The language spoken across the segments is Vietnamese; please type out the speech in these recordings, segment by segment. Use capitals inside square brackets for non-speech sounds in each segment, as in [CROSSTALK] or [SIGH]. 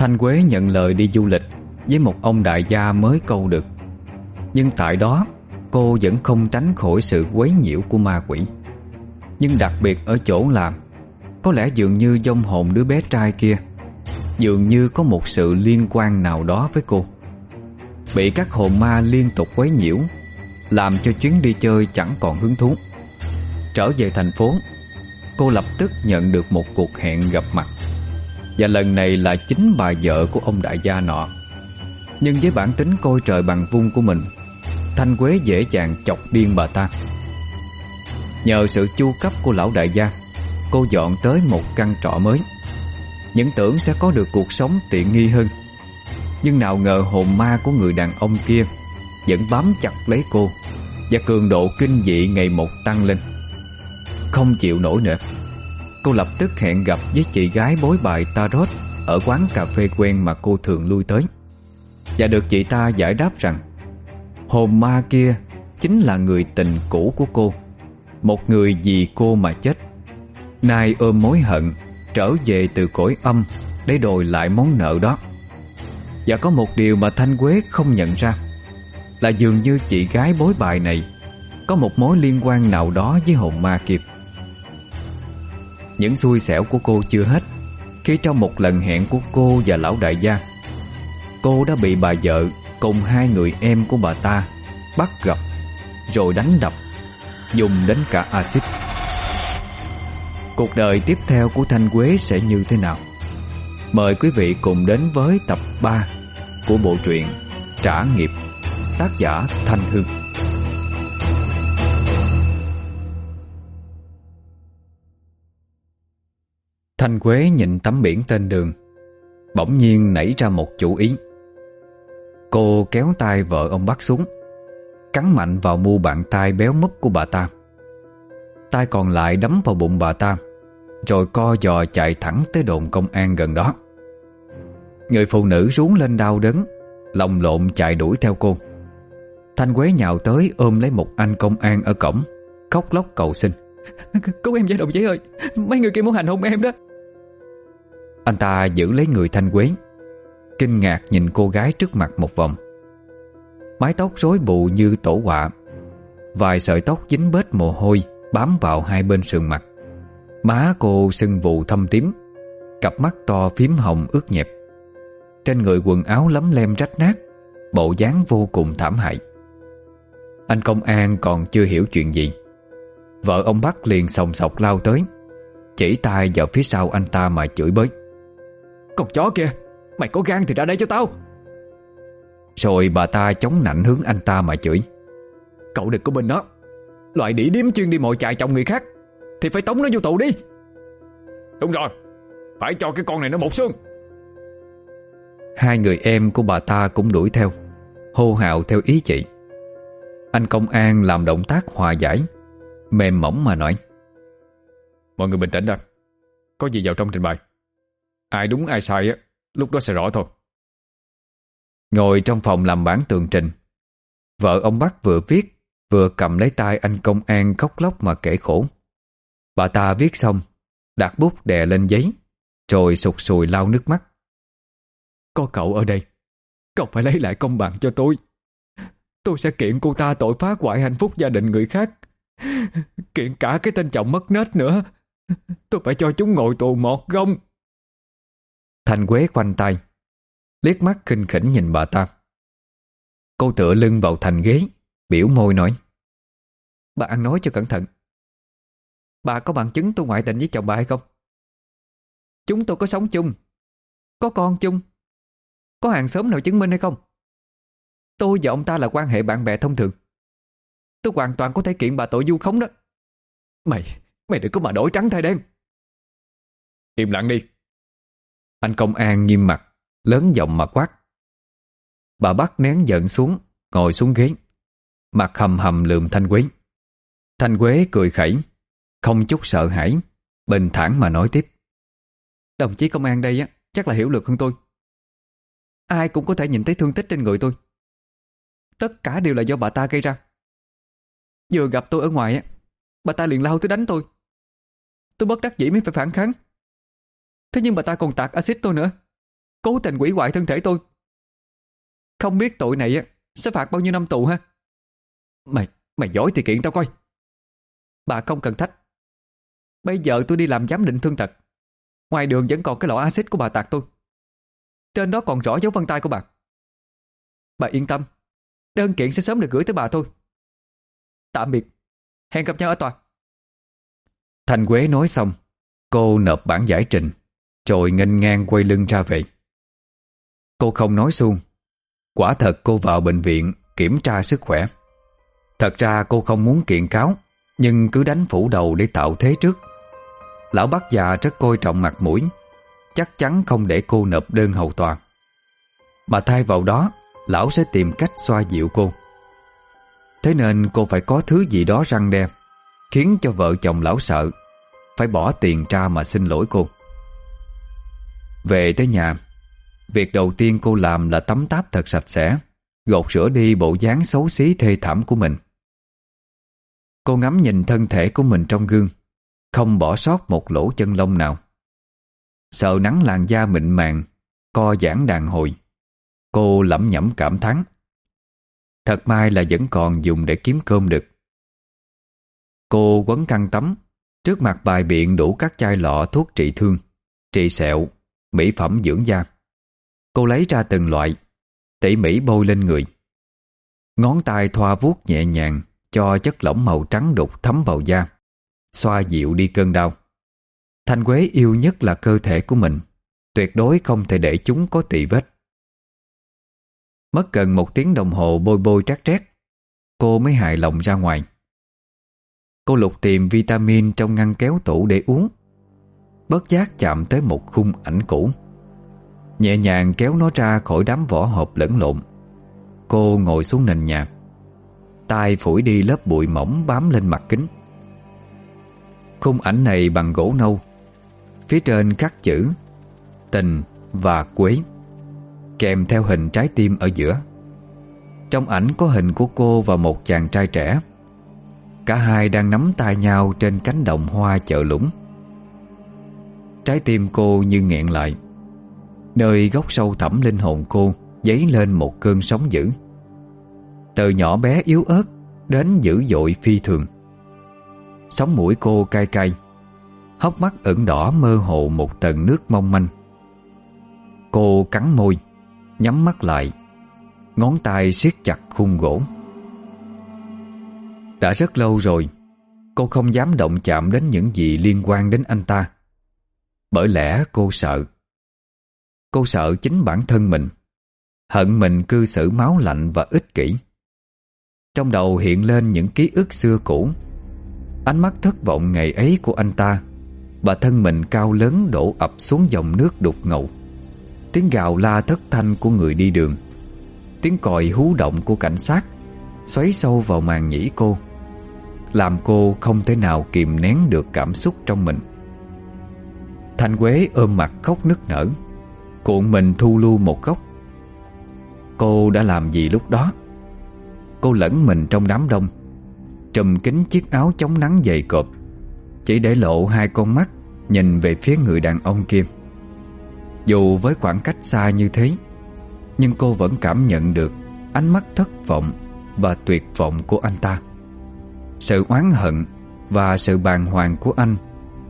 Thanh Quế nhận lời đi du lịch Với một ông đại gia mới câu được. Nhưng tại đó, Cô vẫn không tránh khỏi sự quấy nhiễu của ma quỷ. Nhưng đặc biệt ở chỗ là, Có lẽ dường như dông hồn đứa bé trai kia, Dường như có một sự liên quan nào đó với cô. Bị các hồn ma liên tục quấy nhiễu, Làm cho chuyến đi chơi chẳng còn hứng thú. Trở về thành phố, Cô lập tức nhận được một cuộc hẹn gặp mặt. Và lần này là chính bà vợ của ông đại gia nọ. Nhưng với bản tính coi trời bằng vung của mình, Thanh Quế dễ dàng chọc điên bà ta. Nhờ sự chu cấp của lão đại gia, Cô dọn tới một căn trọ mới. Những tưởng sẽ có được cuộc sống tiện nghi hơn. Nhưng nào ngờ hồn ma của người đàn ông kia Vẫn bám chặt lấy cô, Và cường độ kinh dị ngày một tăng lên. Không chịu nổi nữa. Cô lập tức hẹn gặp với chị gái bối bài Tarot Ở quán cà phê quen mà cô thường lui tới. Và được chị ta giải đáp rằng, Hồn ma kia chính là người tình cũ của cô, Một người vì cô mà chết. Nay ôm mối hận, Trở về từ cõi âm Để đòi lại món nợ đó. Và có một điều mà Thanh Quế không nhận ra, Là dường như chị gái bối bài này Có một mối liên quan nào đó với hồn ma kịp những xui xẻo của cô chưa hết. Khi trong một lần hẹn của cô và lão đại gia, Cô đã bị bà vợ cùng hai người em của bà ta bắt gặp rồi đánh đập, dùng đến cả axit. Cuộc đời tiếp theo của thanh quế sẽ như thế nào? Mời quý vị cùng đến với tập 3 của bộ truyện trả nghiệp, tác giả thanh hương thanh quế nhìn tấm biển tên đường. Bỗng nhiên nảy ra một chủ ý. Cô kéo tay vợ ông bắt xuống, Cắn mạnh vào mu bàn tay béo múp của bà ta. Tay còn lại đấm vào bụng bà ta, Rồi co giò chạy thẳng tới đồn công an gần đó. Người phụ nữ rú lên đau đớn Lòng lộn chạy đuổi theo cô. Thanh Quế nhào tới ôm lấy một anh công an ở cổng, Khóc lóc cầu xin. Cứu em với đồng chí ơi, Mấy người kia muốn hành hung em đó. Anh ta giữ lấy người Thanh Quế, Kinh ngạc nhìn cô gái trước mặt một vòng. Mái tóc rối bù như tổ quạ Vài sợi tóc dính bết mồ hôi Bám vào hai bên sườn mặt. Má cô sưng vụ thâm tím, Cặp mắt to phím hồng ướt nhẹp. Trên người quần áo lấm lem rách nát, Bộ dáng vô cùng thảm hại. Anh công an còn chưa hiểu chuyện gì. Vợ ông Bắc liền sòng sọc lao tới, Chỉ tay vào phía sau anh ta mà chửi bới. Con chó kia. Mày có gan thì ra đây cho tao. Rồi bà ta chống nạnh hướng anh ta mà chửi. Cậu đừng có bên đó. Loại đĩ điếm chuyên đi mồi chạy chồng người khác, Thì phải tống nó vô tù đi. Đúng rồi, Phải cho cái con này nó một xương. Hai người em của bà ta cũng đuổi theo, Hô hào theo ý chị. Anh công an làm động tác hòa giải, Mềm mỏng mà nói. Mọi người bình tĩnh ra Có gì vào trong trình bày. Ai đúng, ai sai á, Lúc đó sẽ rõ thôi. Ngồi trong phòng làm bản tường trình, Vợ ông Bắc vừa viết, Vừa cầm lấy tay anh công an khóc lóc mà kể khổ. Bà ta viết xong, Đặt bút đè lên giấy, Rồi sụt sùi lau nước mắt. Có cậu ở đây, Cậu phải lấy lại công bằng cho tôi. Tôi sẽ kiện cô ta tội phá hoại hạnh phúc gia đình người khác. Kiện cả cái tên chồng mất nết nữa. Tôi phải cho chúng ngồi tù một gông. Thành Quế quanh tay Liếc mắt khinh khỉnh nhìn bà ta. Cô tựa lưng vào thành ghế Biểu môi nói Bà ăn nói cho cẩn thận. Bà có bằng chứng tôi ngoại tình với chồng bà hay không? Chúng tôi có sống chung Có con chung Có hàng xóm nào chứng minh hay không? Tôi và ông ta là quan hệ bạn bè thông thường. Tôi hoàn toàn có thể kiện bà tội du khống đó. Mày, mày đừng có mà đổi trắng thay đen. Im lặng đi anh công an nghiêm mặt, Lớn giọng mà quát. Bà bắt nén giận xuống, Ngồi xuống ghế. Mặt hầm hầm lườm Thanh Quế. Thanh Quế cười khẩy, Không chút sợ hãi, Bình thản mà nói tiếp. Đồng chí công an đây á, Chắc là hiểu lực hơn tôi. Ai cũng có thể nhìn thấy thương tích trên người tôi. Tất cả đều là do bà ta gây ra. Vừa gặp tôi ở ngoài á, Bà ta liền lao tới đánh tôi. Tôi bất đắc dĩ mới phải phản kháng. Thế nhưng bà ta còn tạt axit tôi nữa. Cố tình quỷ hoại thân thể tôi. Không biết tội này Sẽ phạt bao nhiêu năm tù ha? Mày, mày giỏi thì kiện tao coi. Bà không cần thách. Bây giờ tôi đi làm giám định thương tật. Ngoài đường vẫn còn cái lọ axit của bà tạc tôi. Trên đó còn rõ dấu vân tay của bà. Bà yên tâm. Đơn kiện sẽ sớm được gửi tới bà thôi. Tạm biệt. Hẹn gặp nhau ở tòa. Thành Quế nói xong Cô nộp bản giải trình. Rồi nghênh ngang quay lưng ra về. Cô không nói xuông Quả thật cô vào bệnh viện Kiểm tra sức khỏe. Thật ra cô không muốn kiện cáo, Nhưng cứ đánh phủ đầu để tạo thế trước. Lão bác già rất coi trọng mặt mũi, Chắc chắn không để cô nộp đơn hầu tòa. Mà thay vào đó, Lão sẽ tìm cách xoa dịu cô. Thế nên cô phải có thứ gì đó răng đe, Khiến cho vợ chồng lão sợ, Phải bỏ tiền ra mà xin lỗi cô. Về tới nhà, Việc đầu tiên cô làm là tắm táp thật sạch sẽ, Gột rửa đi bộ dáng xấu xí thê thảm của mình. Cô ngắm nhìn thân thể của mình trong gương, Không bỏ sót một lỗ chân lông nào. Sợ nắng làn da mịn màng, Co giãn đàn hồi, Cô lẩm nhẩm cảm thán. Thật may là vẫn còn dùng để kiếm cơm được. Cô quấn khăn tắm, Trước mặt bài biện đủ các chai lọ thuốc trị thương, Trị sẹo. Mỹ phẩm dưỡng da. Cô lấy ra từng loại, Tỉ mỉ bôi lên người. Ngón tay thoa vuốt nhẹ nhàng Cho chất lỏng màu trắng đục thấm vào da, Xoa dịu đi cơn đau. Thanh Quế yêu nhất là cơ thể của mình, Tuyệt đối không thể để chúng có tỳ vết. Mất gần một tiếng đồng hồ bôi bôi trát trét Cô mới hài lòng ra ngoài. Cô lục tìm vitamin trong ngăn kéo tủ để uống. Bất giác chạm tới một khung ảnh cũ. Nhẹ nhàng kéo nó ra khỏi đám vỏ hộp lẫn lộn. Cô ngồi xuống nền nhà. Tay phủi đi lớp bụi mỏng bám lên mặt kính. Khung ảnh này bằng gỗ nâu. Phía trên khắc chữ, Tình và Quế, Kèm theo hình trái tim ở giữa. Trong ảnh có hình của cô và một chàng trai trẻ. Cả hai đang nắm tay nhau trên cánh đồng hoa chợ lũng. Trái tim cô như nghẹn lại. Nơi góc sâu thẳm linh hồn cô Dấy lên một cơn sóng dữ. Từ nhỏ bé yếu ớt Đến dữ dội phi thường. Sóng mũi cô cay cay, Hốc mắt ửng đỏ mơ hồ một tầng nước mong manh. Cô cắn môi, Nhắm mắt lại, Ngón tay siết chặt khung gỗ. Đã rất lâu rồi, Cô không dám động chạm đến những gì liên quan đến anh ta. Bởi lẽ cô sợ. Cô sợ chính bản thân mình. Hận mình cư xử máu lạnh và ích kỷ. Trong đầu hiện lên những ký ức xưa cũ. Ánh mắt thất vọng ngày ấy của anh ta. Và thân mình cao lớn đổ ập xuống dòng nước đục ngầu. Tiếng gào la thất thanh của người đi đường. Tiếng còi hú động của cảnh sát Xoáy sâu vào màn nhĩ cô. Làm cô không thể nào kìm nén được cảm xúc trong mình. Thanh Quế ôm mặt khóc nức nở. Cuộn mình thu lưu một góc. Cô đã làm gì lúc đó? Cô lẫn mình trong đám đông, Trùm kính chiếc áo chống nắng dày cộp, Chỉ để lộ hai con mắt Nhìn về phía người đàn ông kia. Dù với khoảng cách xa như thế, Nhưng cô vẫn cảm nhận được Ánh mắt thất vọng Và tuyệt vọng của anh ta. Sự oán hận Và sự bàng hoàng của anh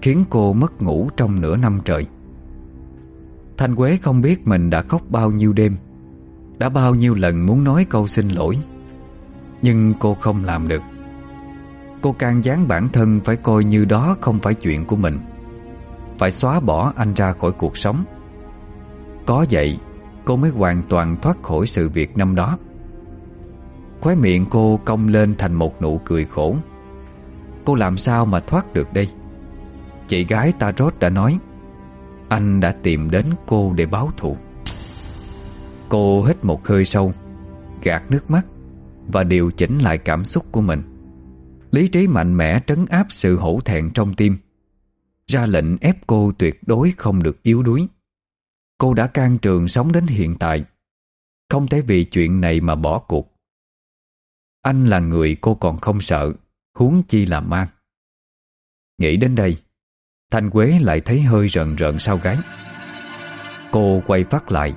Khiến cô mất ngủ trong nửa năm trời. Thanh Quế không biết mình đã khóc bao nhiêu đêm, Đã bao nhiêu lần muốn nói câu xin lỗi, Nhưng cô không làm được. Cô can gián bản thân phải coi như đó không phải chuyện của mình, Phải xóa bỏ anh ra khỏi cuộc sống. Có vậy, cô mới hoàn toàn thoát khỏi sự việc năm đó. Khóe miệng cô cong lên thành một nụ cười khổ. Cô làm sao mà thoát được đây? Chị gái Tarot đã nói, Anh đã tìm đến cô để báo thù. Cô hít một hơi sâu, Gạt nước mắt Và điều chỉnh lại cảm xúc của mình. Lý trí mạnh mẽ trấn áp sự hổ thẹn trong tim. Ra lệnh ép cô tuyệt đối không được yếu đuối. Cô đã can trường sống đến hiện tại. Không thể vì chuyện này mà bỏ cuộc. Anh là người cô còn không sợ, Huống chi là ma. Nghĩ đến đây Thanh Quế lại thấy hơi rợn rợn sau gái. Cô quay phát lại.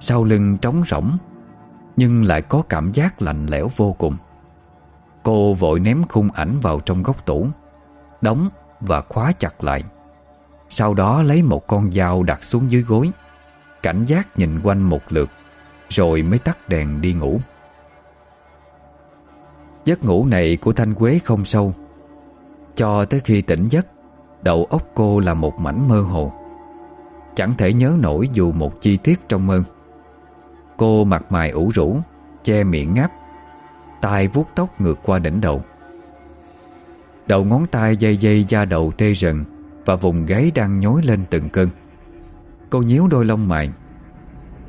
Sau lưng trống rỗng, Nhưng lại có cảm giác lạnh lẽo vô cùng. Cô vội ném khung ảnh vào trong góc tủ, Đóng và khóa chặt lại. Sau đó lấy một con dao đặt xuống dưới gối, Cảnh giác nhìn quanh một lượt, Rồi mới tắt đèn đi ngủ. Giấc ngủ này của Thanh Quế không sâu, Cho tới khi tỉnh giấc Đầu óc cô là một mảnh mơ hồ. Chẳng thể nhớ nổi dù một chi tiết trong mơ. Cô mặt mày ủ rũ, Che miệng ngáp tay vuốt tóc ngược qua đỉnh đầu. Đầu ngón tay dây dây da đầu tê rần Và vùng gáy đang nhói lên từng cơn. Cô nhíu đôi lông mày.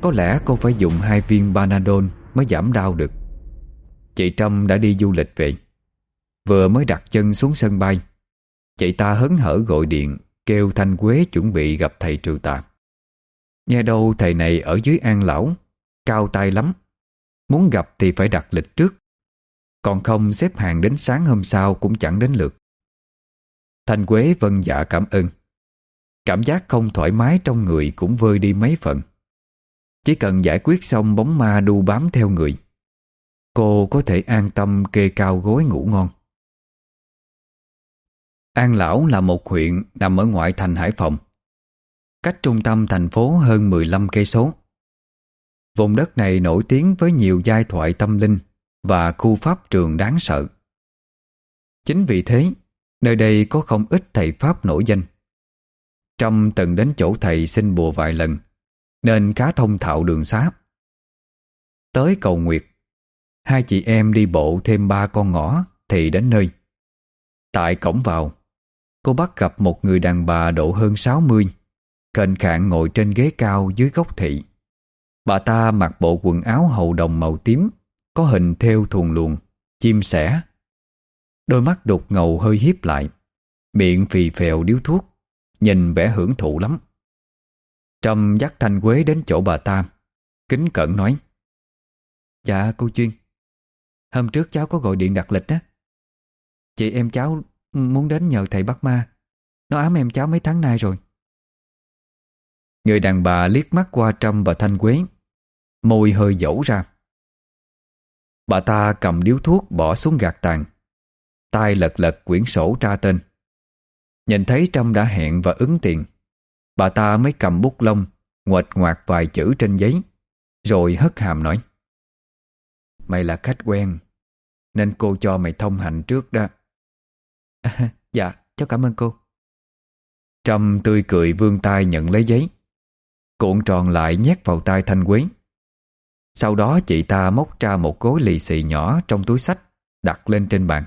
Có lẽ cô phải dùng hai viên Panadol Mới giảm đau được. Chị Trâm đã đi du lịch về. Vừa mới đặt chân xuống sân bay Chị ta hấn hở gọi điện, Kêu Thanh Quế chuẩn bị gặp thầy trừ tà. Nghe đâu thầy này ở dưới an lão, Cao tay lắm. Muốn gặp thì phải đặt lịch trước. Còn không xếp hàng đến sáng hôm sau Cũng chẳng đến lượt. Thanh Quế vân dạ cảm ơn. Cảm giác không thoải mái trong người Cũng vơi đi mấy phần. Chỉ cần giải quyết xong bóng ma đu bám theo người, Cô có thể an tâm kê cao gối ngủ ngon. An Lão là một huyện nằm ở ngoại thành Hải Phòng Cách trung tâm thành phố hơn 15 cây số. Vùng đất này nổi tiếng với nhiều giai thoại tâm linh và khu pháp trường đáng sợ. Chính vì thế, nơi đây có không ít thầy Pháp nổi danh. Trâm từng đến chỗ thầy xin bùa vài lần, nên cá thông thạo đường xá. Tới cầu Nguyệt, hai chị em đi bộ thêm ba con ngõ thì đến nơi. Tại cổng vào, cô bắt gặp một người đàn bà độ hơn 60, khệnh khạng ngồi trên ghế cao dưới góc thị. Bà ta mặc bộ quần áo hậu đồng màu tím, có hình theo thuồng luồng, chim sẻ. Đôi mắt đục ngầu hơi hiếp lại, miệng phì phèo điếu thuốc, nhìn vẻ hưởng thụ lắm. Trâm dắt Thanh Quế đến chỗ bà ta, kính cẩn nói. Dạ cô Chuyên, hôm trước cháu có gọi điện đặt lịch á. Chị em cháu muốn đến nhờ thầy bắt ma, nó ám em cháu mấy tháng nay rồi. Người đàn bà liếc mắt qua Trâm và Thanh Quế. Môi hơi dẫu ra. Bà ta cầm điếu thuốc bỏ xuống gạt tàn. Tay lật lật quyển sổ tra tên. Nhìn thấy Trâm đã hẹn và ứng tiền Bà ta mới cầm bút lông Nguệch ngoạc vài chữ trên giấy Rồi hất hàm nói Mày là khách quen Nên cô cho mày thông hành trước đó à, [LAUGHS] Dạ cháu cảm ơn cô. Trâm tươi cười vươn tay nhận lấy giấy. Cuộn tròn lại nhét vào tay Thanh Quế. Sau đó chị ta móc ra một gối lì xì nhỏ trong túi sách Đặt lên trên bàn.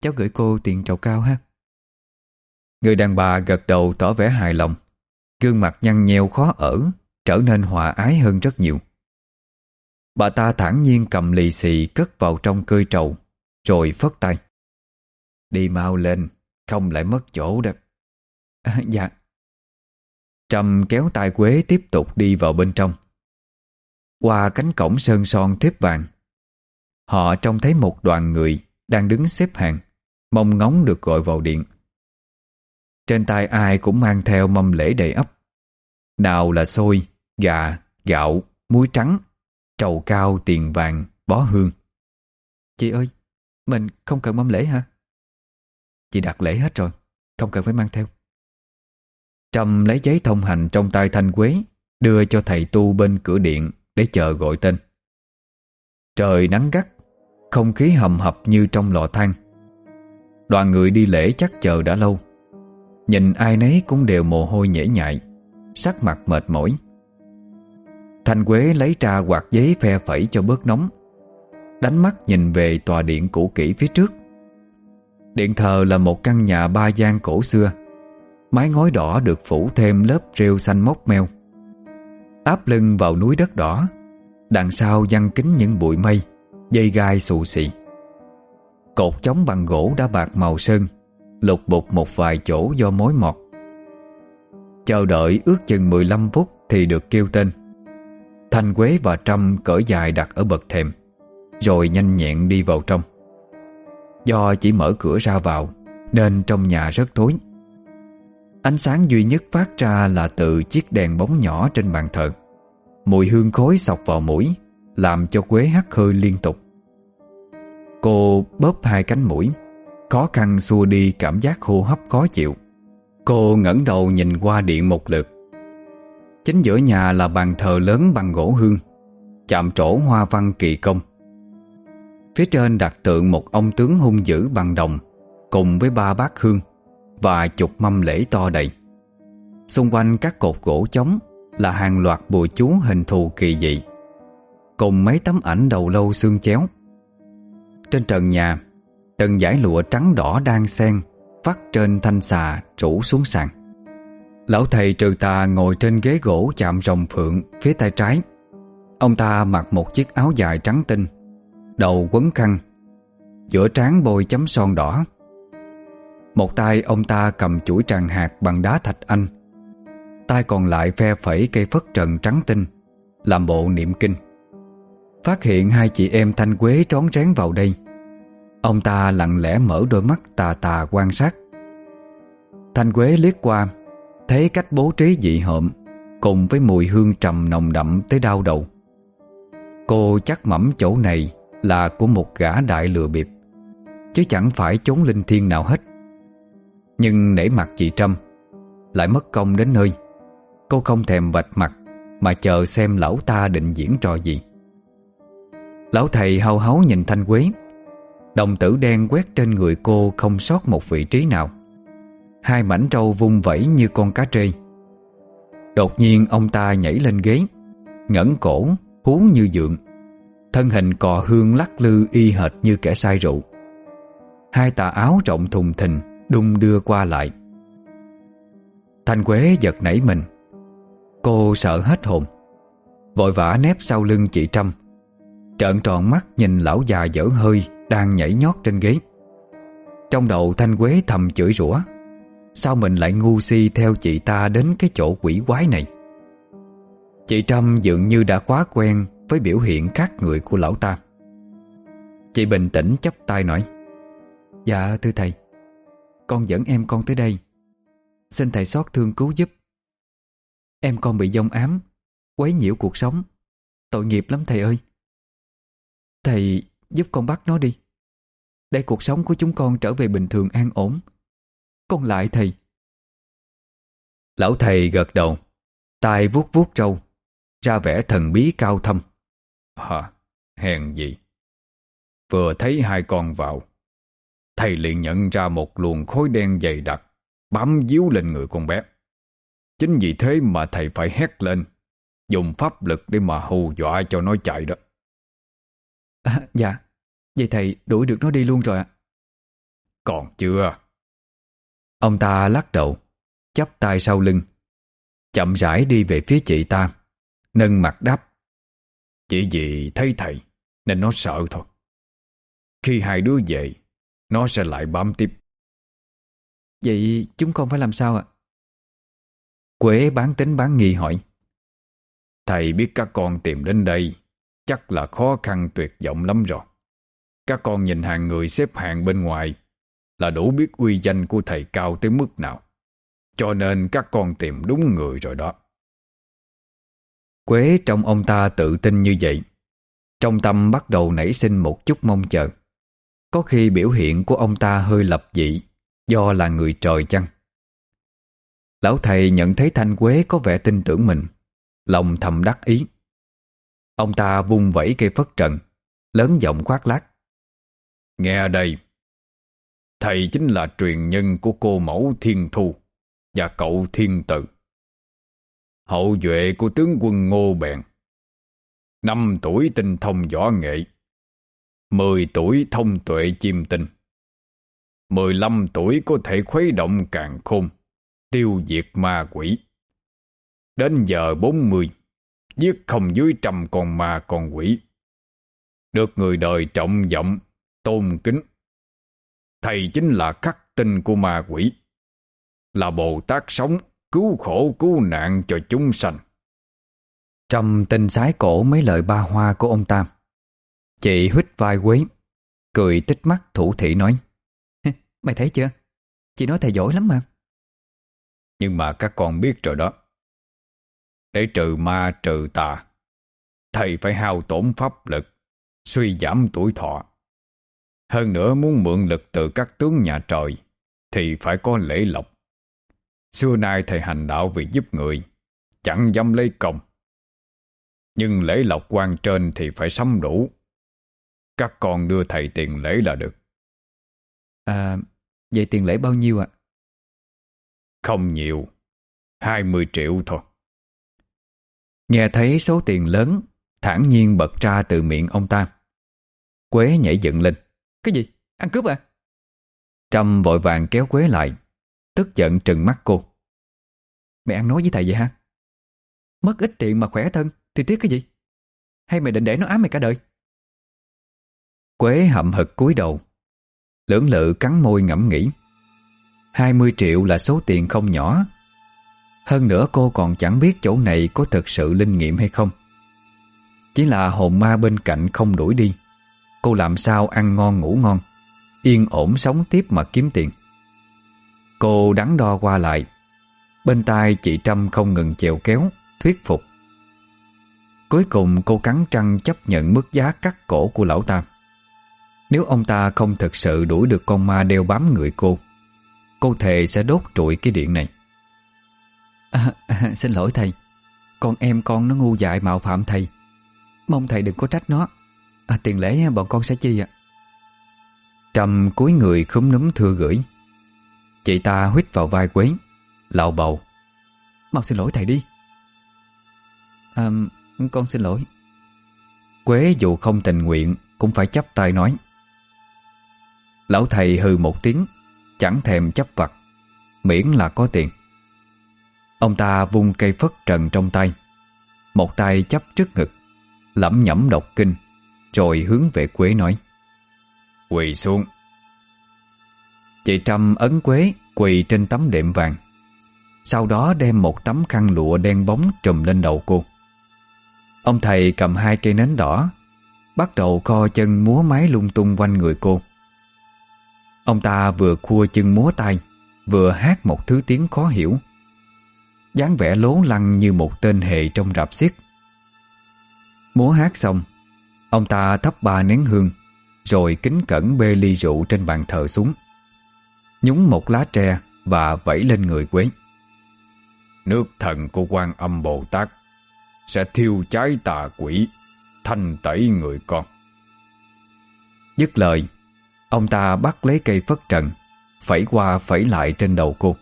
Cháu gửi cô tiền trầu cao ha. Người đàn bà gật đầu tỏ vẻ hài lòng. Gương mặt nhăn nheo khó ở Trở nên hòa ái hơn rất nhiều. Bà ta thản nhiên cầm lì xì cất vào trong cơi trầu Rồi phất tay. Đi mau lên Không lại mất chỗ đó à, Dạ Trầm kéo tay Quế tiếp tục đi vào bên trong. Qua cánh cổng sơn son thiếp vàng, họ trông thấy một đoàn người đang đứng xếp hàng, mong ngóng được gọi vào điện. Trên tay ai cũng mang theo mâm lễ đầy ấp. Nào là xôi, gà, gạo, muối trắng, trầu cao, tiền vàng, bó hương. Chị ơi, mình không cần mâm lễ hả? Chị đặt lễ hết rồi, không cần phải mang theo. Trâm lấy giấy thông hành trong tay Thanh Quế Đưa cho thầy tu bên cửa điện Để chờ gọi tên. Trời nắng gắt Không khí hầm hập như trong lò than. Đoàn người đi lễ chắc chờ đã lâu. Nhìn ai nấy cũng đều mồ hôi nhễ nhại Sắc mặt mệt mỏi. Thanh Quế lấy ra quạt giấy phe phẩy cho bớt nóng. Đánh mắt nhìn về tòa điện cũ kỹ phía trước. Điện thờ là một căn nhà ba gian cổ xưa. Mái ngói đỏ được phủ thêm lớp rêu xanh mốc meo. Áp lưng vào núi đất đỏ, Đằng sau văng kính những bụi mây, Dây gai xù xì. Cột chống bằng gỗ đã bạc màu sơn, Lục bục một vài chỗ do mối mọt. Chờ đợi ước chừng 15 phút Thì được kêu tên. Thanh Quế và Trâm cởi dài đặt ở bậc thềm, Rồi nhanh nhẹn đi vào trong. Do chỉ mở cửa ra vào, Nên trong nhà rất tối. Ánh sáng duy nhất phát ra là từ chiếc đèn bóng nhỏ trên bàn thờ. Mùi hương khói sọc vào mũi, Làm cho Quế hắt hơi liên tục. Cô bóp hai cánh mũi, Khó khăn xua đi cảm giác hô hấp khó chịu. Cô ngẩng đầu nhìn qua điện một lượt. Chính giữa nhà là bàn thờ lớn bằng gỗ hương, Chạm trổ hoa văn kỳ công. Phía trên đặt tượng một ông tướng hung dữ bằng đồng, Cùng với ba bát hương Và chục mâm lễ to đầy. Xung quanh các cột gỗ trống Là hàng loạt bùa chú hình thù kỳ dị, Cùng mấy tấm ảnh đầu lâu xương chéo. Trên trần nhà, Từng dải lụa trắng đỏ đang sen Vắt trên thanh xà rủ xuống sàn. Lão thầy trừ tà ngồi trên ghế gỗ chạm rồng phượng Phía tay trái. Ông ta mặc một chiếc áo dài trắng tinh Đầu quấn khăn, Giữa trán bôi chấm son đỏ. Một tay ông ta cầm chuỗi tràng hạt bằng đá thạch anh, tay còn lại phe phẩy cây phất trần trắng tinh, Làm bộ niệm kinh. Phát hiện hai chị em thanh quế trón rén vào đây. Ông ta lặng lẽ mở đôi mắt tà tà quan sát. Thanh quế liếc qua, Thấy cách bố trí dị hợm Cùng với mùi hương trầm nồng đậm tới đau đầu. Cô chắc mẩm chỗ này là của một gã đại lừa bịp, Chứ chẳng phải chốn linh thiên nào hết. Nhưng nể mặt chị Trâm, Lại mất công đến nơi. Cô không thèm vạch mặt, Mà chờ xem lão ta định diễn trò gì. Lão thầy hao hấu nhìn Thanh Quế. Đồng tử đen quét trên người cô Không sót một vị trí nào. Hai mảnh trâu vung vẩy như con cá trê. Đột nhiên ông ta nhảy lên ghế, ngẩng cổ hú như dượng. Thân hình cò hương lắc lư y hệt như kẻ say rượu. Hai tà áo rộng thùng thình Đung đưa qua lại. Thanh Quế giật nảy mình. Cô sợ hết hồn. Vội vã nép sau lưng chị Trâm. Trợn tròn mắt nhìn lão già dở hơi Đang nhảy nhót trên ghế. Trong đầu Thanh Quế thầm chửi rủa, Sao mình lại ngu si theo chị ta đến cái chỗ quỷ quái này? Chị Trâm dường như đã quá quen với biểu hiện khác người của lão ta. Chị bình tĩnh chấp tay nói Dạ thưa thầy. Con dẫn em con tới đây. Xin thầy xót thương cứu giúp. Em con bị dông ám, Quấy nhiễu cuộc sống. Tội nghiệp lắm thầy ơi. Thầy giúp con bắt nó đi. Để cuộc sống của chúng con trở về bình thường an ổn. Con lại thầy. Lão thầy gật đầu tay vuốt vuốt trâu, Ra vẻ thần bí cao thâm. Hả, hèn gì? Vừa thấy hai con vào Thầy liền nhận ra một luồng khối đen dày đặc Bám díu lên người con bé. Chính vì thế mà thầy phải hét lên Dùng pháp lực để mà hù dọa cho nó chạy đó. À, Dạ. Vậy thầy đuổi được nó đi luôn rồi ạ. Còn chưa? Ông ta lắc đầu chắp tay sau lưng Chậm rãi đi về phía chị ta Nâng mặt đáp Chỉ vì thấy thầy Nên nó sợ thôi. Khi hai đứa về Nó sẽ lại bám tiếp. Vậy chúng con phải làm sao ạ? Quế bán tính bán nghi hỏi. Thầy biết các con tìm đến đây Chắc là khó khăn tuyệt vọng lắm rồi. Các con nhìn hàng người xếp hàng bên ngoài Là đủ biết uy danh của thầy cao tới mức nào. Cho nên các con tìm đúng người rồi đó Quế trong ông ta tự tin như vậy. Trong tâm bắt đầu nảy sinh một chút mong chờ. Có khi biểu hiện của ông ta hơi lập dị, Do là người trời chăng? Lão thầy nhận thấy Thanh Quế có vẻ tin tưởng mình, Lòng thầm đắc ý. Ông ta vung vẩy cây phất trần, Lớn giọng khoác lát Nghe đây, Thầy chính là truyền nhân của cô mẫu Thiên Thu Và cậu Thiên Tự. Hậu duệ của tướng quân Ngô Bèn. Năm tuổi tinh thông võ nghệ, Mười tuổi thông tuệ chim tinh, Mười lăm tuổi có thể khuấy động càng khôn, Tiêu diệt ma quỷ. Đến giờ bốn mươi, Giết không dưới trăm con ma con quỷ. Được người đời trọng vọng, Tôn kính. Thầy chính là khắc tinh của ma quỷ, Là Bồ Tát sống. Cứu khổ cứu nạn cho chúng sanh. Trầm tình sái cổ mấy lời ba hoa của ông Tam Chị hít vai quế Cười tích mắt thủ thị nói Mày thấy chưa? Chị nói thầy giỏi lắm mà. Nhưng mà các con biết rồi đó. Để trừ ma trừ tà Thầy phải hao tổn pháp lực Suy giảm tuổi thọ. Hơn nữa muốn mượn lực từ các tướng nhà trời Thì phải có lễ lộc Xưa nay thầy hành đạo vì giúp người Chẳng dám lấy công. Nhưng lễ lộc quan trên thì phải sắm đủ. Các con đưa thầy tiền lễ là được. À Vậy tiền lễ bao nhiêu ạ? Không nhiều 20 triệu thôi. Nghe thấy số tiền lớn thản nhiên bật ra từ miệng ông ta. Quế nhảy dựng lên. Cái gì? Ăn cướp à? Trâm vội vàng kéo Quế lại Tức giận trừng mắt cô. Mày ăn nói với thầy vậy hả? Mất ít tiền mà khỏe thân, Thì tiếc cái gì? Hay mày định để nó ám mày cả đời? Quế hậm hực cúi đầu. Lưỡng lự cắn môi ngẫm nghĩ. 20 triệu là số tiền không nhỏ. Hơn nữa cô còn chẳng biết chỗ này có thực sự linh nghiệm hay không. Chỉ là hồn ma bên cạnh không đuổi đi. Cô làm sao ăn ngon ngủ ngon, Yên ổn sống tiếp mà kiếm tiền. Cô đắn đo qua lại. Bên tai chị Trâm không ngừng chèo kéo Thuyết phục. Cuối cùng cô cắn trăng chấp nhận mức giá cắt cổ của lão Tam Nếu ông ta không thực sự đuổi được con ma đeo bám người cô Cô thề sẽ đốt trụi cái điện này. À, à, [LAUGHS] Xin lỗi thầy. Con em con nó ngu dại mạo phạm thầy. Mong thầy đừng có trách nó. À, Tiền lễ bọn con sẽ chi ạ? Trầm cúi người khúm núm thưa gửi Chị ta huýt vào vai Quế. Lạo bầu Mau xin lỗi thầy đi. À con xin lỗi. Quế dù không tình nguyện Cũng phải chấp tay nói. Lão thầy hừ một tiếng Chẳng thèm chấp vặt. Miễn là có tiền. Ông ta vung cây phất trần trong tay. Một tay chấp trước ngực Lẩm nhẩm đọc kinh Rồi hướng về Quế nói. Quỳ xuống Chị Trâm ấn Quế, Quỳ trên tấm đệm vàng. Sau đó đem một tấm khăn lụa đen bóng Trùm lên đầu cô. Ông thầy cầm hai cây nến đỏ, Bắt đầu co chân múa máy lung tung quanh người cô. Ông ta vừa khua chân múa tay, Vừa hát một thứ tiếng khó hiểu. Dáng vẻ lố lăng như một tên hề trong rạp xiếc. Múa hát xong, Ông ta thắp ba nén hương, Rồi kính cẩn bê ly rượu trên bàn thờ xuống. Nhúng một lá tre Và vẫy lên người Quế. Nước thần của quan âm Bồ Tát Sẽ thiêu cháy tà quỷ, Thanh tẩy người con. Dứt lời, Ông ta bắt lấy cây phất trần, Phẩy qua phẩy lại trên đầu cô.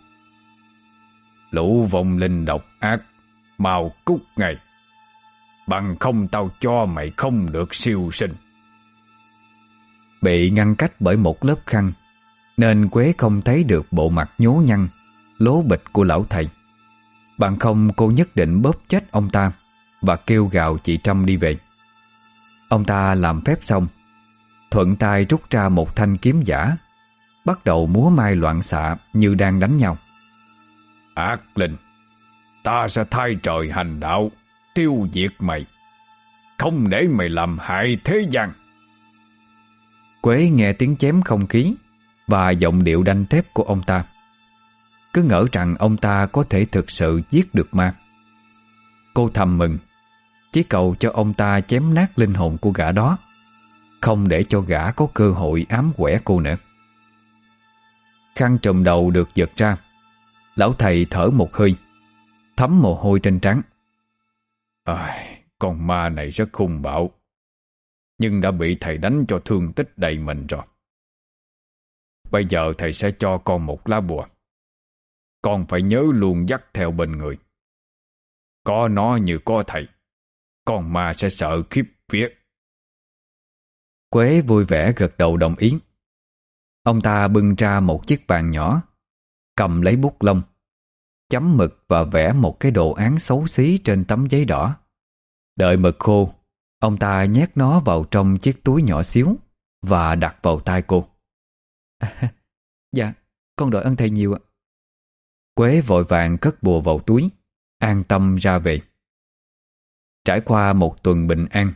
Lũ vong linh độc ác, Mau cút ngay. Bằng không tao cho mày không được siêu sinh. Bị ngăn cách bởi một lớp khăn nên Quế không thấy được bộ mặt nhố nhăn Lố bịch của lão thầy. Bằng không cô nhất định bóp chết ông ta Và kêu gào chị Trâm đi về. Ông ta làm phép xong Thuận tay rút ra một thanh kiếm giả Bắt đầu múa mai loạn xạ Như đang đánh nhau. Ác linh Ta sẽ thay trời hành đạo Tiêu diệt mày. Không để mày làm hại thế gian. Quế nghe tiếng chém không khí và giọng điệu đanh thép của ông ta. Cứ ngỡ rằng ông ta có thể thực sự giết được ma. Cô thầm mừng Chỉ cầu cho ông ta chém nát linh hồn của gã đó Không để cho gã có cơ hội ám quẻ cô nữa. Khăn trùm đầu được giật ra Lão thầy thở một hơi Thấm mồ hôi trên trán. À, Con ma này rất hung bạo Nhưng đã bị thầy đánh cho thương tích đầy mình rồi. Bây giờ thầy sẽ cho con một lá bùa. Con phải nhớ luôn dắt theo bên người. Có nó như có thầy, Con ma sẽ sợ khiếp vía. Quế vui vẻ gật đầu đồng ý. Ông ta bưng ra một chiếc bàn nhỏ, Cầm lấy bút lông, Chấm mực và vẽ một cái đồ án xấu xí trên tấm giấy đỏ. Đợi mực khô, Ông ta nhét nó vào trong chiếc túi nhỏ xíu Và đặt vào tay cô à, [LAUGHS] Dạ, con đợi ơn thầy nhiều ạ. Quế vội vàng cất bùa vào túi An tâm ra về. Trải qua một tuần bình an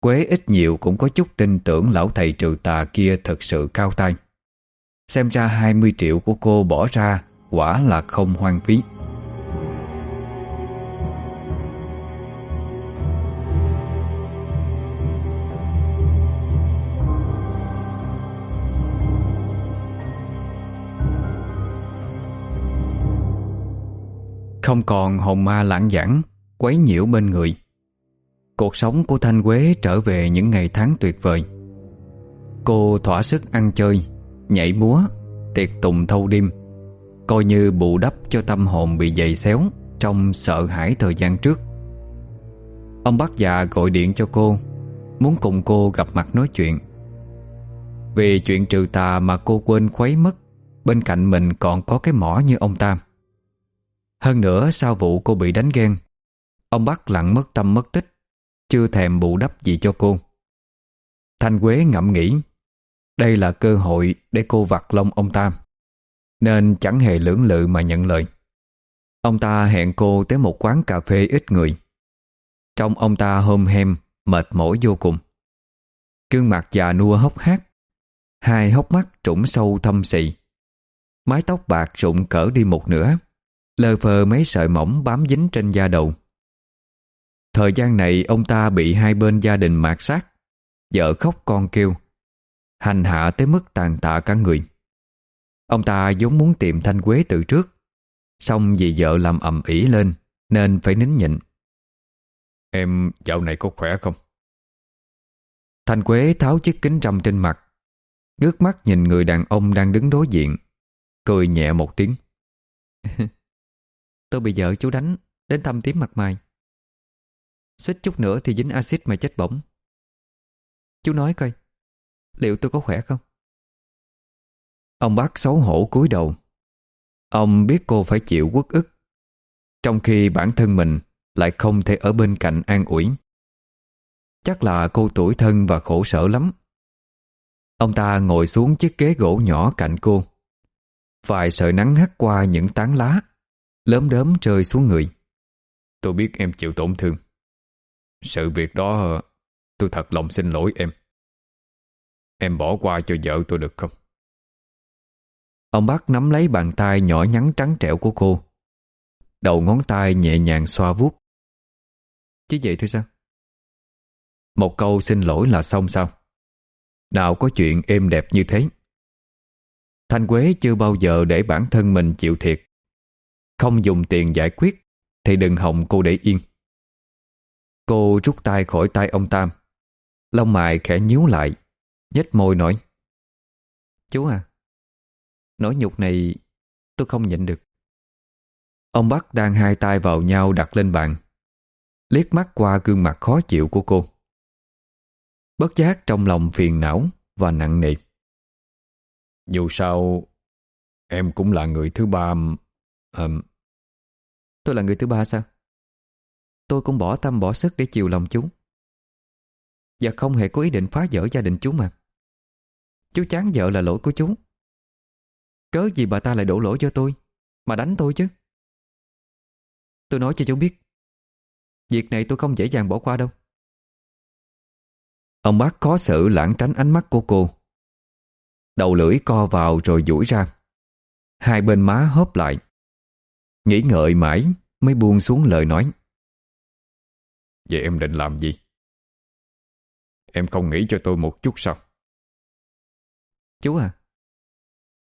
Quế ít nhiều cũng có chút tin tưởng lão thầy trừ tà kia thật sự cao tay Xem ra 20 triệu của cô bỏ ra Quả là không hoang phí. Không còn hồn ma lãng giảng, Quấy nhiễu bên người. Cuộc sống của Thanh Quế trở về những ngày tháng tuyệt vời. Cô thỏa sức ăn chơi, Nhảy múa, Tiệc tùng thâu đêm, Coi như bù đắp cho tâm hồn bị dày xéo Trong sợ hãi thời gian trước. Ông bác già gọi điện cho cô, Muốn cùng cô gặp mặt nói chuyện. Vì chuyện trừ tà mà cô quên khuấy mất, Bên cạnh mình còn có cái mỏ như ông Tam hơn nữa sau vụ cô bị đánh ghen, Ông bắt lặng mất tâm mất tích, Chưa thèm bù đắp gì cho cô. Thanh Quế ngẫm nghĩ, Đây là cơ hội để cô vặt lông ông Tam Nên chẳng hề lưỡng lự mà nhận lời. Ông ta hẹn cô tới một quán cà phê ít người. Trong ông ta hôm hem, Mệt mỏi vô cùng. Cương mặt già nua hốc hác, Hai hốc mắt trũng sâu thâm xị Mái tóc bạc rụng cỡ đi một nửa. Lơ phơ mấy sợi mỏng bám dính trên da đầu. Thời gian này ông ta bị hai bên gia đình mạt sát Vợ khóc con kêu Hành hạ tới mức tàn tạ cả người. Ông ta vốn muốn tìm Thanh Quế từ trước Xong vì vợ làm ầm ĩ lên Nên phải nín nhịn. Em dạo này có khỏe không? Thanh Quế tháo chiếc kính râm trên mặt Ngước mắt nhìn người đàn ông đang đứng đối diện Cười nhẹ một tiếng [LAUGHS] Tôi bị vợ chú đánh, Đến thăm tím mặt mày. Xích chút nữa thì dính axit mà chết bỏng. Chú nói coi, Liệu tôi có khỏe không? Ông bác xấu hổ cúi đầu. Ông biết cô phải chịu quất ức, Trong khi bản thân mình Lại không thể ở bên cạnh an ủi. Chắc là cô tuổi thân và khổ sở lắm. Ông ta ngồi xuống chiếc ghế gỗ nhỏ cạnh cô. Vài sợi nắng hắt qua những tán lá. Lớn đớm rơi xuống người. Tôi biết em chịu tổn thương. Sự việc đó, Tôi thật lòng xin lỗi em. Em bỏ qua cho vợ tôi được không? Ông bác nắm lấy bàn tay nhỏ nhắn trắng trẻo của cô. Đầu ngón tay nhẹ nhàng xoa vuốt. Chứ vậy thôi sao? Một câu xin lỗi là xong sao? Nào có chuyện êm đẹp như thế? Thanh Quế chưa bao giờ để bản thân mình chịu thiệt. Không dùng tiền giải quyết, Thì đừng hòng cô để yên. Cô rút tay khỏi tay ông Tam. Lông mày khẽ nhíu lại, nhếch môi nói, Chú à Nỗi nhục này tôi không nhịn được. Ông Bắc đang hai tay vào nhau đặt lên bàn, Liếc mắt qua gương mặt khó chịu của cô. Bất giác trong lòng phiền não và nặng nề. Dù sao, Em cũng là người thứ ba um... Tôi là người thứ ba sao? Tôi cũng bỏ tâm bỏ sức để chiều lòng chú. Và không hề có ý định phá vỡ gia đình chú mà. Chú chán vợ là lỗi của chú. Cớ gì bà ta lại đổ lỗi cho tôi? Mà đánh tôi chứ. Tôi nói cho chú biết. Việc này tôi không dễ dàng bỏ qua đâu. Ông bác khó xử lãng tránh ánh mắt của cô. Đầu lưỡi co vào rồi duỗi ra. Hai bên má hớp lại. Nghĩ ngợi mãi Mới buông xuống lời nói. Vậy em định làm gì? Em không nghĩ cho tôi một chút sao? Chú à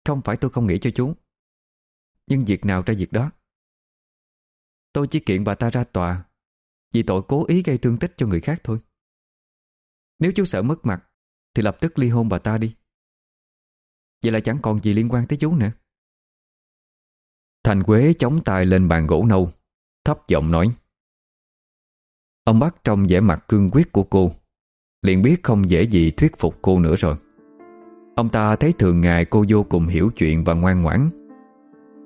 Không phải tôi không nghĩ cho chú. Nhưng việc nào ra việc đó? Tôi chỉ kiện bà ta ra tòa Vì tội cố ý gây thương tích cho người khác thôi. Nếu chú sợ mất mặt Thì lập tức ly hôn bà ta đi. Vậy là chẳng còn gì liên quan tới chú nữa Thành Quế chống tay lên bàn gỗ nâu, Thấp giọng nói. Ông bắt trong vẻ mặt cương quyết của cô, liền biết không dễ gì thuyết phục cô nữa rồi. Ông ta thấy thường ngày cô vô cùng hiểu chuyện và ngoan ngoãn.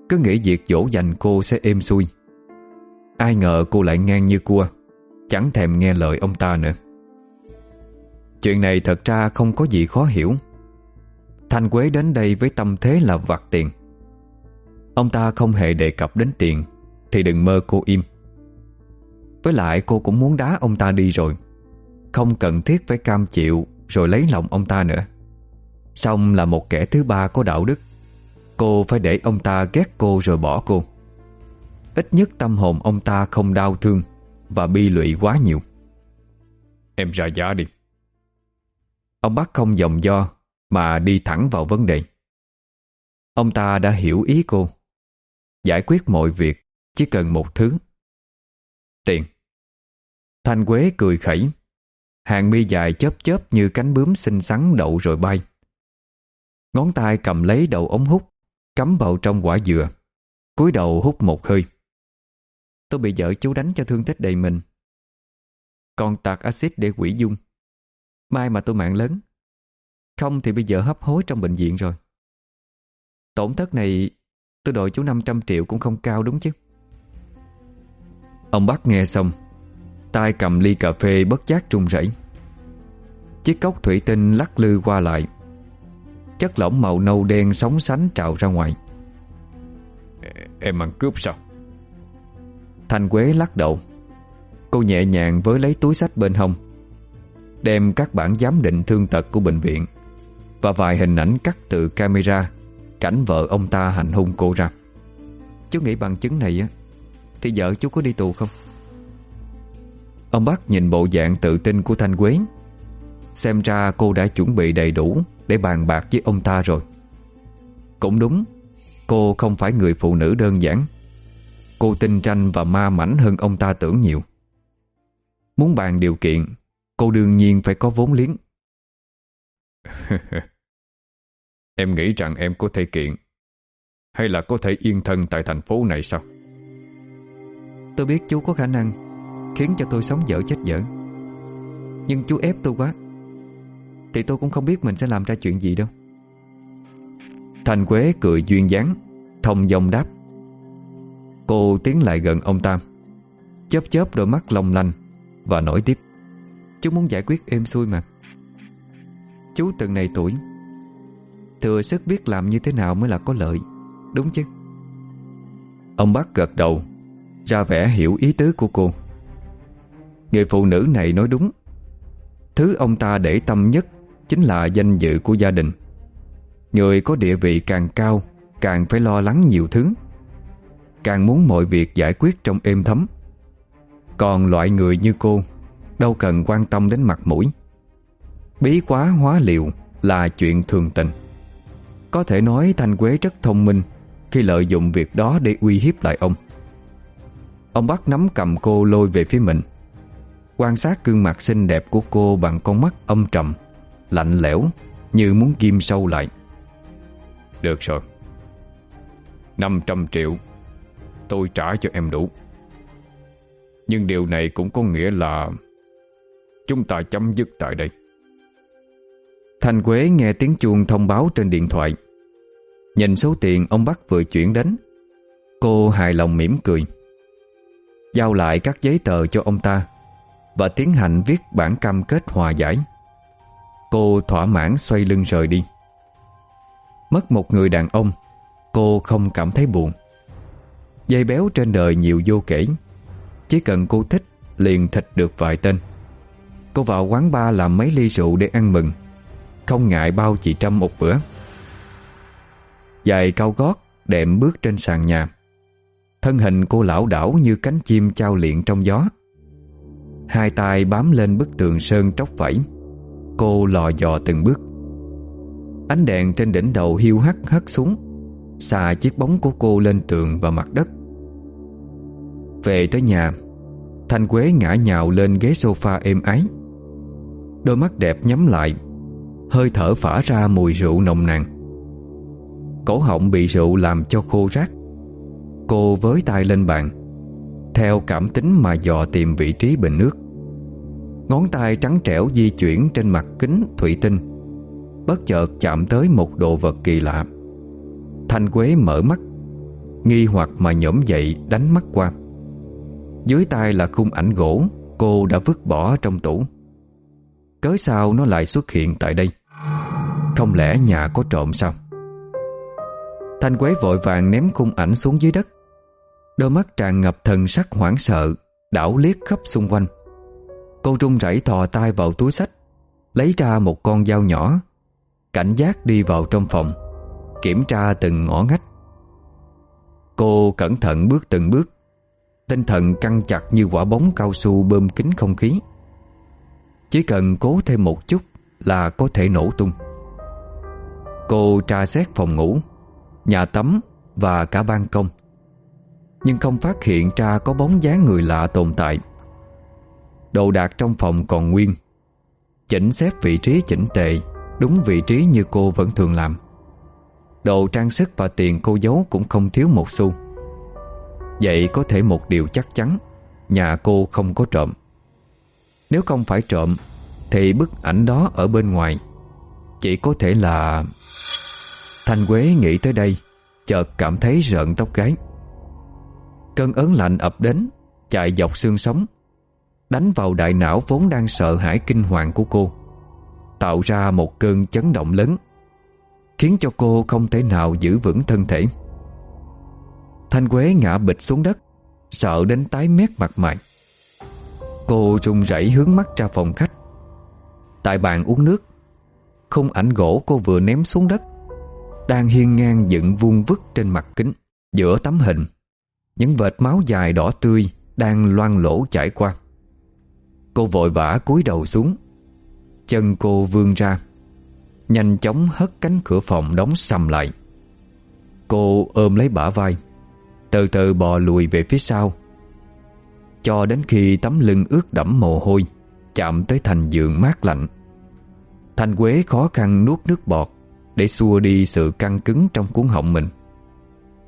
Cứ nghĩ việc dỗ dành cô sẽ êm xuôi. Ai ngờ cô lại ngang như cua, Chẳng thèm nghe lời ông ta nữa. Chuyện này thật ra không có gì khó hiểu. Thanh Quế đến đây với tâm thế là vặt tiền. Ông ta không hề đề cập đến tiền, Thì đừng mơ cô im. Với lại cô cũng muốn đá ông ta đi rồi. Không cần thiết phải cam chịu Rồi lấy lòng ông ta nữa. Xong là một kẻ thứ ba có đạo đức. Cô phải để ông ta ghét cô rồi bỏ cô. Ít nhất tâm hồn ông ta không đau thương Và bi lụy quá nhiều. Em ra giá đi. Ông bác không dòng do Mà đi thẳng vào vấn đề. Ông ta đã hiểu ý cô. Giải quyết mọi việc, Chỉ cần một thứ. Tiền. Thanh Quế cười khẩy. Hàng mi dài chớp chớp như cánh bướm xinh xắn đậu rồi bay. Ngón tay cầm lấy đầu ống hút, Cắm vào trong quả dừa. Cúi đầu hút một hơi. Tôi bị vợ chú đánh cho thương tích đầy mình. Còn tạt axit để quỷ dung. Mai mà tôi mạng lớn. Không thì bây giờ hấp hối trong bệnh viện rồi. Tổn thất này Tôi đòi chú 500 triệu cũng không cao đúng chứ? Ông bắt nghe xong tay cầm ly cà phê bất giác trung rẩy. Chiếc cốc thủy tinh lắc lư qua lại. Chất lỏng màu nâu đen sóng sánh trào ra ngoài. Em ăn cướp sao? Thanh Quế lắc đầu. Cô nhẹ nhàng với lấy túi sách bên hông Đem các bản giám định thương tật của bệnh viện Và vài hình ảnh cắt từ camera Cảnh vợ ông ta hành hung cô ra. Chú nghĩ bằng chứng này á, Thì vợ chú có đi tù không? Ông bác nhìn bộ dạng tự tin của Thanh Quế. Xem ra cô đã chuẩn bị đầy đủ Để bàn bạc với ông ta rồi. Cũng đúng, Cô không phải người phụ nữ đơn giản. Cô tinh tranh và ma mảnh hơn ông ta tưởng nhiều. Muốn bàn điều kiện, Cô đương nhiên phải có vốn liếng. [LAUGHS] Em nghĩ rằng em có thể kiện. Hay là có thể yên thân tại thành phố này sao? Tôi biết chú có khả năng Khiến cho tôi sống dở chết dở. Nhưng chú ép tôi quá Thì tôi cũng không biết mình sẽ làm ra chuyện gì đâu. Thành Quế cười duyên dáng Thông dòng đáp. Cô tiến lại gần ông Tam, Chớp chớp đôi mắt long lanh Và nói tiếp. Chú muốn giải quyết êm xuôi mà. Chú từng này tuổi Thừa sức biết làm như thế nào mới là có lợi, Đúng chứ? Ông bác gật đầu, Ra vẻ hiểu ý tứ của cô. Người phụ nữ này nói đúng. Thứ ông ta để tâm nhất Chính là danh dự của gia đình. Người có địa vị càng cao, Càng phải lo lắng nhiều thứ. Càng muốn mọi việc giải quyết trong êm thấm. Còn loại người như cô, Đâu cần quan tâm đến mặt mũi. Bí quá hóa liệu Là chuyện thường tình. Có thể nói Thanh Quế rất thông minh Khi lợi dụng việc đó để uy hiếp lại ông. Ông bắt nắm cầm cô lôi về phía mình, Quan sát gương mặt xinh đẹp của cô Bằng con mắt âm trầm, Lạnh lẽo, Như muốn ghim sâu lại. Được rồi 500 triệu Tôi trả cho em đủ. Nhưng điều này cũng có nghĩa là Chúng ta chấm dứt tại đây. Thành Quế nghe tiếng chuông thông báo trên điện thoại. Nhìn số tiền ông Bắc vừa chuyển đến, Cô hài lòng mỉm cười. Giao lại các giấy tờ cho ông ta Và tiến hành viết bản cam kết hòa giải. Cô thỏa mãn xoay lưng rời đi. Mất một người đàn ông, Cô không cảm thấy buồn. Dây béo trên đời nhiều vô kể, Chỉ cần cô thích Liền thịt được vài tên. Cô vào quán bar làm mấy ly rượu để ăn mừng. Không ngại bao chị Trâm một bữa. Dài cao gót, Đệm bước trên sàn nhà. Thân hình cô lão đảo như cánh chim trao liện trong gió. Hai tay bám lên bức tường sơn tróc vẫy. Cô lò dò từng bước. Ánh đèn trên đỉnh đầu hiu hắt hắt xuống, Xà chiếc bóng của cô lên tường và mặt đất. Về tới nhà, Thanh Quế ngã nhào lên ghế sofa êm ái. Đôi mắt đẹp nhắm lại Hơi thở phả ra mùi rượu nồng nàn. Cổ họng bị rượu làm cho khô rác Cô với tay lên bàn, Theo cảm tính mà dò tìm vị trí bình nước. Ngón tay trắng trẻo di chuyển trên mặt kính thủy tinh, Bất chợt chạm tới một đồ vật kỳ lạ. Thanh Quế mở mắt, Nghi hoặc mà nhổm dậy đánh mắt qua. Dưới tay là khung ảnh gỗ Cô đã vứt bỏ trong tủ. Cớ sao nó lại xuất hiện tại đây? Không lẽ nhà có trộm sao? Thanh Quế vội vàng ném khung ảnh xuống dưới đất. Đôi mắt tràn ngập thần sắc hoảng sợ, Đảo liếc khắp xung quanh. Cô trung rẩy thò tay vào túi sách, Lấy ra một con dao nhỏ, Cảnh giác đi vào trong phòng, Kiểm tra từng ngõ ngách. Cô cẩn thận bước từng bước, Tinh thần căng chặt như quả bóng cao su bơm kính không khí. Chỉ cần cố thêm một chút là có thể nổ tung. Cô tra xét phòng ngủ, Nhà tắm và cả ban công. Nhưng không phát hiện ra có bóng dáng người lạ tồn tại. Đồ đạc trong phòng còn nguyên, Chỉnh xếp vị trí chỉnh tệ, Đúng vị trí như cô vẫn thường làm. Đồ trang sức và tiền cô giấu cũng không thiếu một xu. Vậy có thể một điều chắc chắn, Nhà cô không có trộm. Nếu không phải trộm, Thì bức ảnh đó ở bên ngoài Chỉ có thể là Thanh Quế nghĩ tới đây, Chợt cảm thấy rợn tóc gáy. Cơn ớn lạnh ập đến, Chạy dọc xương sống, Đánh vào đại não vốn đang sợ hãi kinh hoàng của cô, Tạo ra một cơn chấn động lớn, Khiến cho cô không thể nào giữ vững thân thể. Thanh Quế ngã bịch xuống đất, Sợ đến tái mét mặt mày. Cô run rẩy hướng mắt ra phòng khách. Tại bàn uống nước Khung ảnh gỗ cô vừa ném xuống đất đang hiên ngang dựng vuông vức trên mặt kính, Giữa tấm hình. Những vệt máu dài đỏ tươi Đang loang lỗ chảy qua. Cô vội vã cúi đầu xuống. Chân cô vươn ra, Nhanh chóng hất cánh cửa phòng đóng sầm lại. Cô ôm lấy bả vai, Từ từ bò lùi về phía sau. Cho đến khi tấm lưng ướt đẫm mồ hôi, Chạm tới thành giường mát lạnh. Thanh Quế khó khăn nuốt nước bọt. Để xua đi sự căng cứng trong cuốn họng mình.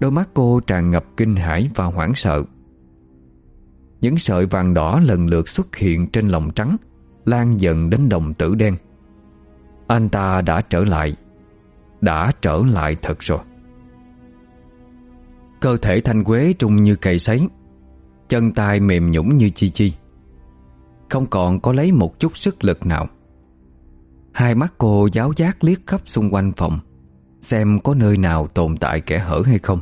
Đôi mắt cô tràn ngập kinh hãi và hoảng sợ. Những sợi vàng đỏ lần lượt xuất hiện trên lòng trắng, Lan dần đến đồng tử đen. Anh ta đã trở lại, Đã trở lại thật rồi. Cơ thể thanh quế trung như cày sấy, Chân tay mềm nhũng như chi chi. Không còn có lấy một chút sức lực nào. Hai mắt cô giáo giác liếc khắp xung quanh phòng, Xem có nơi nào tồn tại kẻ hở hay không.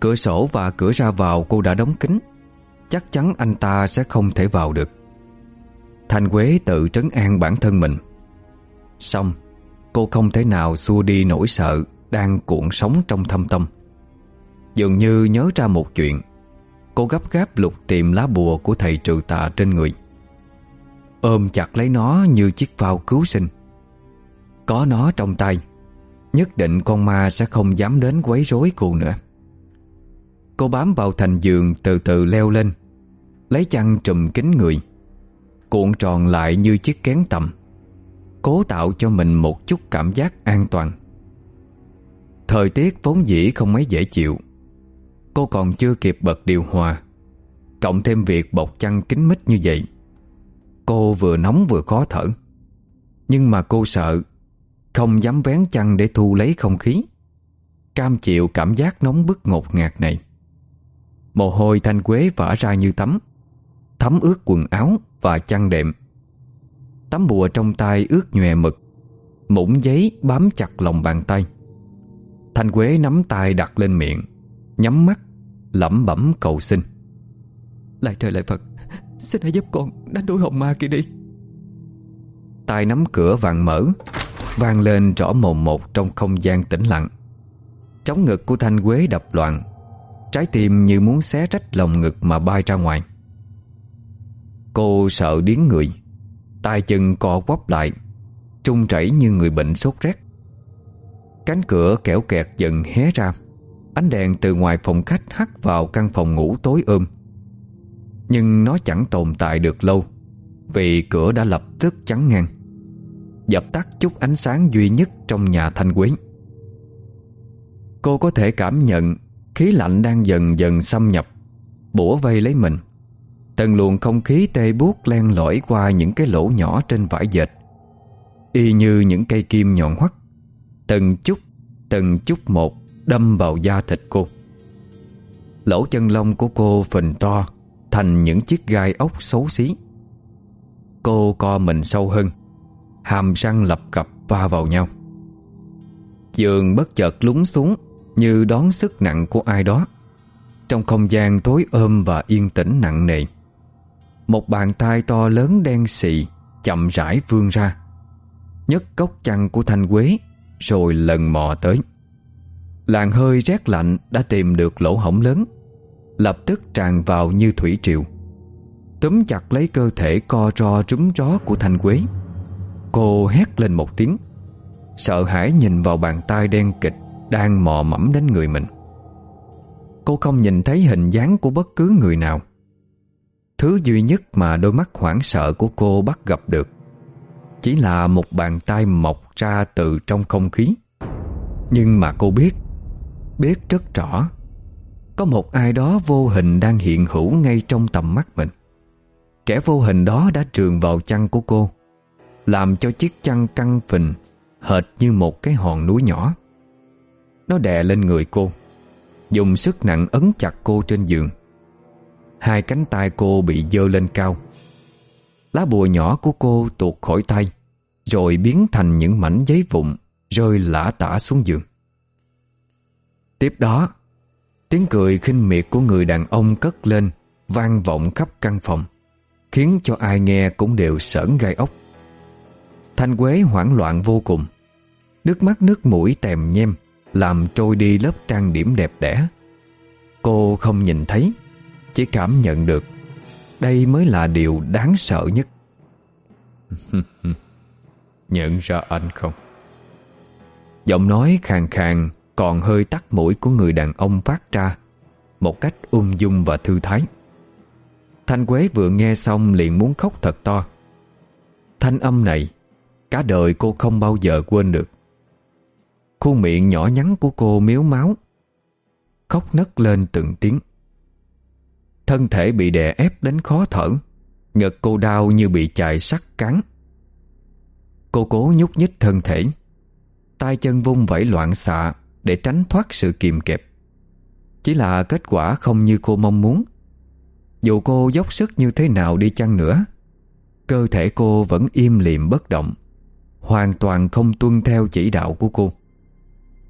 Cửa sổ và cửa ra vào cô đã đóng kín, Chắc chắn anh ta sẽ không thể vào được. Thanh Quế tự trấn an bản thân mình. Xong, Cô không thể nào xua đi nỗi sợ Đang cuộn sóng trong thâm tâm. Dường như nhớ ra một chuyện, Cô gấp gáp lục tìm lá bùa Của thầy trừ tà trên người. Ôm chặt lấy nó như chiếc phao cứu sinh. Có nó trong tay, Nhất định con ma sẽ không dám đến quấy rối cô nữa. Cô bám vào thành giường từ từ leo lên, Lấy chăn trùm kín người, Cuộn tròn lại như chiếc kén tầm, Cố tạo cho mình một chút cảm giác an toàn. Thời tiết vốn dĩ không mấy dễ chịu, Cô còn chưa kịp bật điều hòa, Cộng thêm việc bọc chăn kín mít như vậy. Cô vừa nóng vừa khó thở. Nhưng mà cô sợ, Không dám vén chăn để thu lấy không khí. Cam chịu cảm giác nóng bức ngột ngạt này. Mồ hôi thanh quế vã ra như tắm, Thấm ướt quần áo và chăn đệm. Tấm bùa trong tay ướt nhòe mực, Mũng giấy bám chặt lòng bàn tay. Thanh Quế nắm tay đặt lên miệng, Nhắm mắt, Lẩm bẩm cầu xin. Lại trời lại Phật. Xin hãy giúp con đánh đuổi hồn ma kia đi. Tay nắm cửa vàng mở, vang lên rõ mồm một trong không gian tĩnh lặng. Trống ngực của Thanh Quế đập loạn, Trái tim như muốn xé rách lòng ngực mà bay ra ngoài. Cô sợ điến người, tay chân co quắp lại, Trung chảy như người bệnh sốt rét. Cánh cửa kẻo kẹt dần hé ra, Ánh đèn từ ngoài phòng khách hắt vào căn phòng ngủ tối ôm. Nhưng nó chẳng tồn tại được lâu Vì cửa đã lập tức chắn ngang. Dập tắt chút ánh sáng duy nhất trong nhà thanh quý Cô có thể cảm nhận Khí lạnh đang dần dần xâm nhập Bủa vây lấy mình. Từng luồng không khí tê buốt len lỏi qua những cái lỗ nhỏ trên vải dệt Y như những cây kim nhọn hoắt. Từng chút, từng chút một đâm vào da thịt cô. Lỗ chân lông của cô phình to Thành những chiếc gai ốc xấu xí. Cô co mình sâu hơn, Hàm răng lập cập va vào nhau. Giường bất chợt lúng xuống Như đón sức nặng của ai đó. Trong không gian tối ôm và yên tĩnh nặng nề, một bàn tay to lớn đen xị Chậm rãi vươn ra, nhấc cốc chăn của Thanh Quế Rồi lần mò tới. Làn hơi rét lạnh đã tìm được lỗ hổng lớn. Lập tức tràn vào như thủy triều. Túm chặt lấy cơ thể co ro trúm ró của Thanh Quế. Cô hét lên một tiếng. Sợ hãi nhìn vào bàn tay đen kịch Đang mò mẫm đến người mình. Cô không nhìn thấy hình dáng của bất cứ người nào. Thứ duy nhất mà đôi mắt hoảng sợ của cô bắt gặp được Chỉ là một bàn tay mọc ra từ trong không khí. Nhưng mà cô biết Biết rất rõ có một ai đó vô hình đang hiện hữu ngay trong tầm mắt mình. Kẻ vô hình đó đã trường vào chăn của cô, Làm cho chiếc chăn căng phình, Hệt như một cái hòn núi nhỏ. Nó đè lên người cô, Dùng sức nặng ấn chặt cô trên giường. Hai cánh tay cô bị dơ lên cao. Lá bùa nhỏ của cô tuột khỏi tay, Rồi biến thành những mảnh giấy vụn Rơi lả tả xuống giường. Tiếp đó Tiếng cười khinh miệt của người đàn ông cất lên, vang vọng khắp căn phòng, Khiến cho ai nghe cũng đều sởn gai ốc. Thanh Quế hoảng loạn vô cùng, Nước mắt nước mũi tèm nhem, Làm trôi đi lớp trang điểm đẹp đẽ. Cô không nhìn thấy, Chỉ cảm nhận được Đây mới là điều đáng sợ nhất. [LAUGHS] Nhận ra anh không? Giọng nói khàn khàn còn hơi tắt mũi của người đàn ông phát ra Một cách ung dung và thư thái. Thanh Quế vừa nghe xong liền muốn khóc thật to. Thanh âm này, Cả đời cô không bao giờ quên được. Khuôn miệng nhỏ nhắn của cô miếu máu, Khóc nấc lên từng tiếng. Thân thể bị đè ép đến khó thở, Ngực cô đau như bị chài sắt cắn Cô cố nhúc nhích thân thể, tay chân vung vẩy loạn xạ để tránh thoát sự kiềm kẹp. Chỉ là kết quả không như cô mong muốn. Dù cô dốc sức như thế nào đi chăng nữa, Cơ thể cô vẫn im liệm bất động, Hoàn toàn không tuân theo chỉ đạo của cô.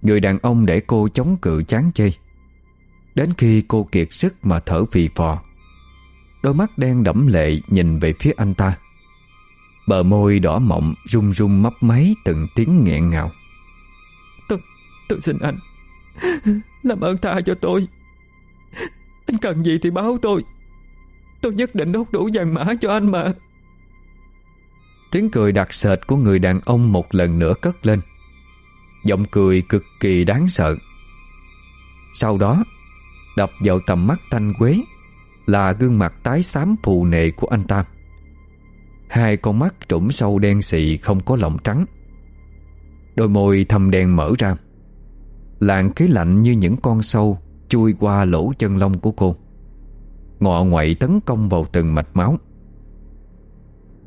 Người đàn ông để cô chống cự chán chê. Đến khi cô kiệt sức mà thở phì phò, Đôi mắt đen đẫm lệ nhìn về phía anh ta. Bờ môi đỏ mọng run run mấp máy từng tiếng nghẹn ngào. Tôi, xin anh. Làm ơn tha cho tôi. Anh cần gì thì báo tôi. Tôi nhất định đốt đủ vàng mã cho anh mà. Tiếng cười đặc sệt của người đàn ông một lần nữa cất lên. Giọng cười cực kỳ đáng sợ. Sau đó Đập vào tầm mắt thanh quế Là gương mặt tái xám phù nề của anh ta. Hai con mắt trũng sâu đen xị không có lọng trắng. Đôi môi thâm đen mở ra. Làn khí lạnh như những con sâu Chui qua lỗ chân lông của cô. Ngọ ngoại tấn công vào từng mạch máu.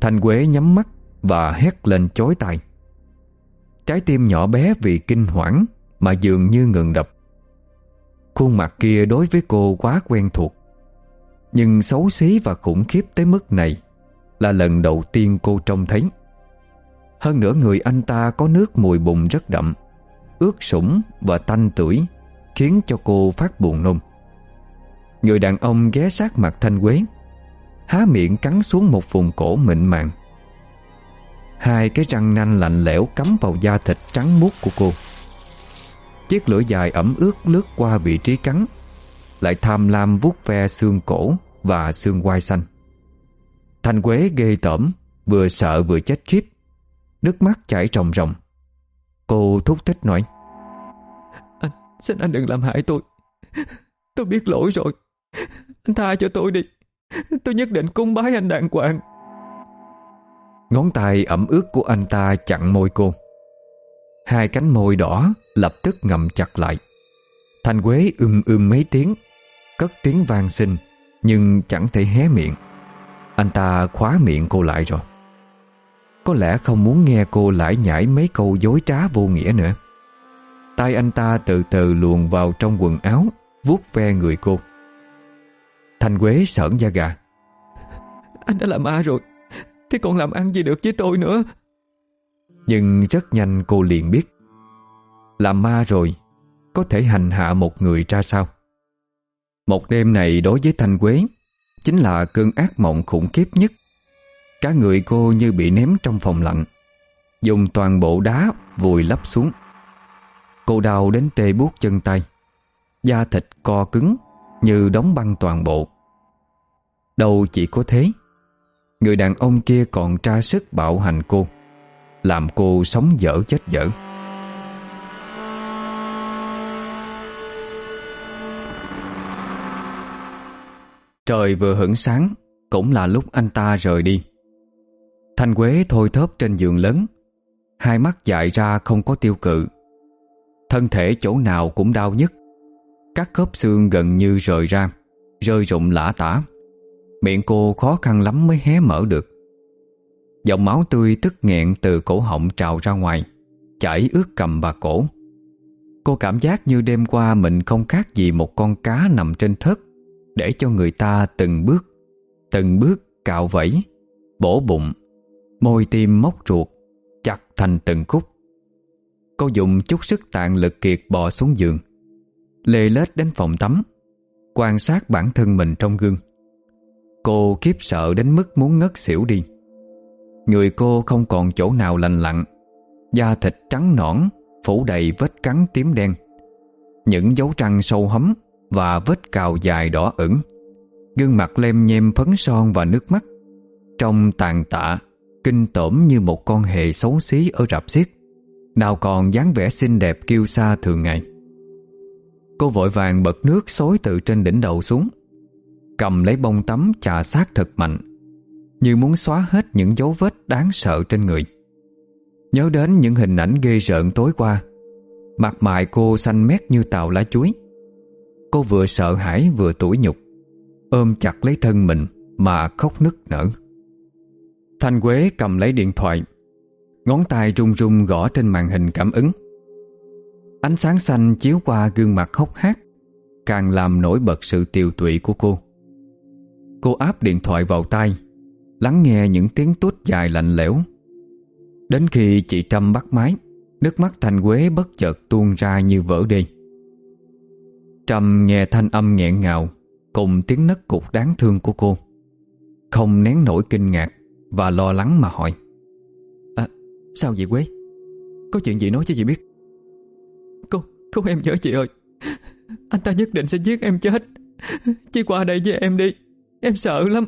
Thanh Quế nhắm mắt Và hét lên chối tai. Trái tim nhỏ bé vì kinh hoảng Mà dường như ngừng đập. Khuôn mặt kia đối với cô quá quen thuộc. Nhưng xấu xí và khủng khiếp tới mức này Là lần đầu tiên cô trông thấy. Hơn nữa người anh ta có nước mùi bùn rất đậm. Ướt sũng và tanh tuổi Khiến cho cô phát buồn nôn. Người đàn ông ghé sát mặt Thanh Quế, Há miệng cắn xuống một vùng cổ mịn màng. Hai cái răng nanh lạnh lẽo cắm vào da thịt trắng muốt của cô. Chiếc lưỡi dài ẩm ướt lướt qua vị trí cắn, Lại tham lam vuốt ve xương cổ và xương quai xanh. Thanh Quế ghê tởm, Vừa sợ vừa chết khiếp, Nước mắt chảy ròng ròng. Cô thúc thích nói. Anh, xin anh đừng làm hại tôi. Tôi biết lỗi rồi. Anh tha cho tôi đi. Tôi nhất định cung bái anh đàng hoàng. Ngón tay ẩm ướt của anh ta chặn môi cô. Hai cánh môi đỏ lập tức ngậm chặt lại. Thanh Quế ưm ưm mấy tiếng Cất tiếng vang xin Nhưng chẳng thể hé miệng. Anh ta khóa miệng cô lại rồi Có lẽ không muốn nghe cô lải nhải mấy câu dối trá vô nghĩa nữa. Tay anh ta từ từ luồn vào trong quần áo vuốt ve người cô. Thanh Quế sởn da gà. Anh đã làm ma rồi Thế còn làm ăn gì được với tôi nữa? Nhưng rất nhanh cô liền biết. Làm ma rồi Có thể hành hạ một người ra sao? Một đêm này đối với Thanh Quế Chính là cơn ác mộng khủng khiếp nhất Cả người cô như bị ném trong phòng lạnh. Dùng toàn bộ đá vùi lấp xuống. Cô đau đến tê buốt chân tay. Da thịt co cứng Như đóng băng toàn bộ. Đâu chỉ có thế. Người đàn ông kia còn tra sức bạo hành cô. Làm cô sống dở chết dở. Trời vừa hửng sáng, Cũng là lúc anh ta rời đi. Thanh Quế thôi thớp trên giường lớn. Hai mắt dại ra không có tiêu cự. Thân thể chỗ nào cũng đau nhất Các khớp xương gần như rời ra, Rơi rụng lã tả. Miệng cô khó khăn lắm mới hé mở được. Dòng máu tươi tức nghẹn từ cổ họng trào ra ngoài, Chảy ướt cầm và cổ. Cô cảm giác như đêm qua mình không khác gì một con cá nằm trên thớt, Để cho người ta từng bước Từng bước cạo vẫy, Bổ bụng. Môi tim móc ruột, Chặt thành từng khúc. Cô dùng chút sức tạng lực kiệt bò xuống giường, Lê lết đến phòng tắm, Quan sát bản thân mình trong gương. Cô khiếp sợ đến mức muốn ngất xỉu đi. Người cô không còn chỗ nào lành lặn, Da thịt trắng nõn, Phủ đầy vết cắn tím đen. Những dấu trăng sâu hấm Và vết cào dài đỏ ửng, Gương mặt lem nhem phấn son và nước mắt trông tàn tạ. Kinh tởm như một con hề xấu xí ở rạp xiếc, Nào còn dáng vẻ xinh đẹp kiêu sa thường ngày. Cô vội vàng bật nước xối từ trên đỉnh đầu xuống. Cầm lấy bông tắm chà sát thật mạnh Như muốn xóa hết những dấu vết đáng sợ trên người. Nhớ đến những hình ảnh ghê rợn tối qua Mặt mày cô xanh mét như tàu lá chuối. Cô vừa sợ hãi vừa tủi nhục Ôm chặt lấy thân mình Mà khóc nức nở. Thanh Quế cầm lấy điện thoại. Ngón tay run run gõ trên màn hình cảm ứng. Ánh sáng xanh chiếu qua gương mặt hốc hác, Càng làm nổi bật sự tiều tụy của cô. Cô áp điện thoại vào tay Lắng nghe những tiếng tút dài lạnh lẽo. Đến khi chị Trâm bắt máy, Nước mắt Thanh Quế bất chợt tuôn ra như vỡ đi. Trâm nghe thanh âm nghẹn ngào, Cùng tiếng nấc cục đáng thương của cô. Không nén nổi kinh ngạc. Và lo lắng mà hỏi. À sao vậy Quế? Có chuyện gì nói cho chị biết. Cô, cô em nhớ chị ơi Anh ta nhất định sẽ giết em chết. Chị qua đây với em đi. Em sợ lắm.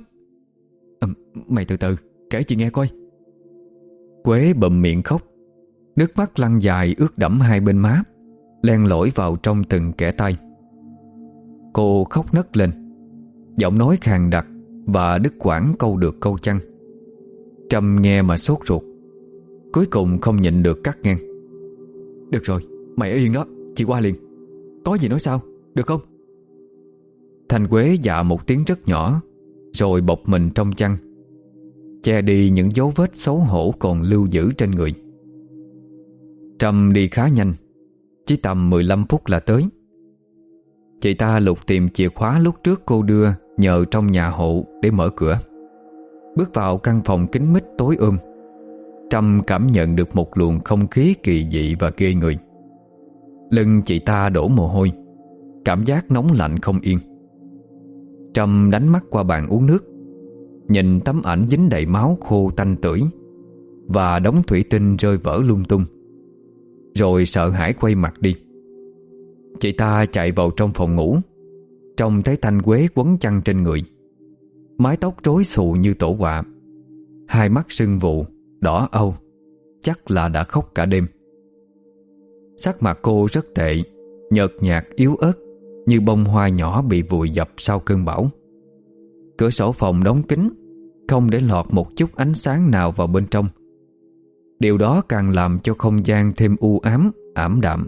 À, Mày từ từ kể chị nghe coi. Quế bậm miệng khóc. Nước mắt lăn dài ướt đẫm hai bên má Len lỏi vào trong từng kẻ tay Cô khóc nấc lên. Giọng nói khàn đặc Và đứt quãng câu được câu chăng. Trâm nghe mà sốt ruột. Cuối cùng không nhịn được cắt ngang. Được rồi, Mày ở yên đó, Chị qua liền. Có gì nói sao, Được không? Thanh Quế dạ một tiếng rất nhỏ, Rồi bọc mình trong chăn, Che đi những dấu vết xấu hổ còn lưu giữ trên người. Trâm đi khá nhanh, Chỉ tầm 15 phút là tới. Chị ta lục tìm chìa khóa lúc trước cô đưa Nhờ trong nhà hộ để mở cửa. Bước vào căn phòng kính mít tối um, ôm Trâm cảm nhận được một luồng không khí kỳ dị và ghê người. Lưng chị ta đổ mồ hôi, Cảm giác nóng lạnh không yên. Trâm đánh mắt qua bàn uống nước, Nhìn tấm ảnh dính đầy máu khô tanh tưởi Và đống thủy tinh rơi vỡ lung tung. Rồi sợ hãi quay mặt đi. Chị ta chạy vào trong phòng ngủ Trông thấy thanh quế quấn chăn trên người. Mái tóc rối xù như tổ quạ. Hai mắt sưng vụ Đỏ âu Chắc là đã khóc cả đêm. Sắc mặt cô rất tệ Nhợt nhạt yếu ớt Như bông hoa nhỏ bị vùi dập sau cơn bão. Cửa sổ phòng đóng kín Không để lọt một chút ánh sáng nào vào bên trong. Điều đó càng làm cho không gian thêm u ám, ảm đạm.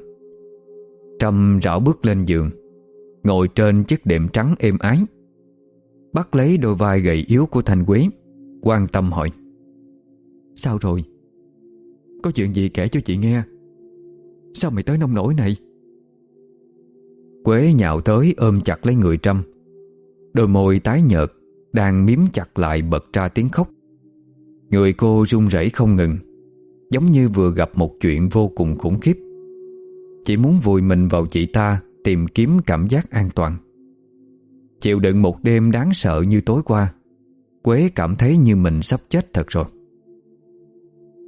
Trâm rảo bước lên giường Ngồi trên chiếc đệm trắng êm ái. Bắt lấy đôi vai gầy yếu của Thanh Quế, Quan tâm hỏi. Sao rồi? Có chuyện gì kể cho chị nghe? Sao mày tới nông nổi này? Quế nhạo tới ôm chặt lấy người Trâm. Đôi môi tái nhợt, Đang miếm chặt lại bật ra tiếng khóc. Người cô run rẩy không ngừng, Giống như vừa gặp một chuyện vô cùng khủng khiếp. Chỉ muốn vùi mình vào chị ta Tìm kiếm cảm giác an toàn. Chịu đựng một đêm đáng sợ như tối qua Quế cảm thấy như mình sắp chết thật rồi.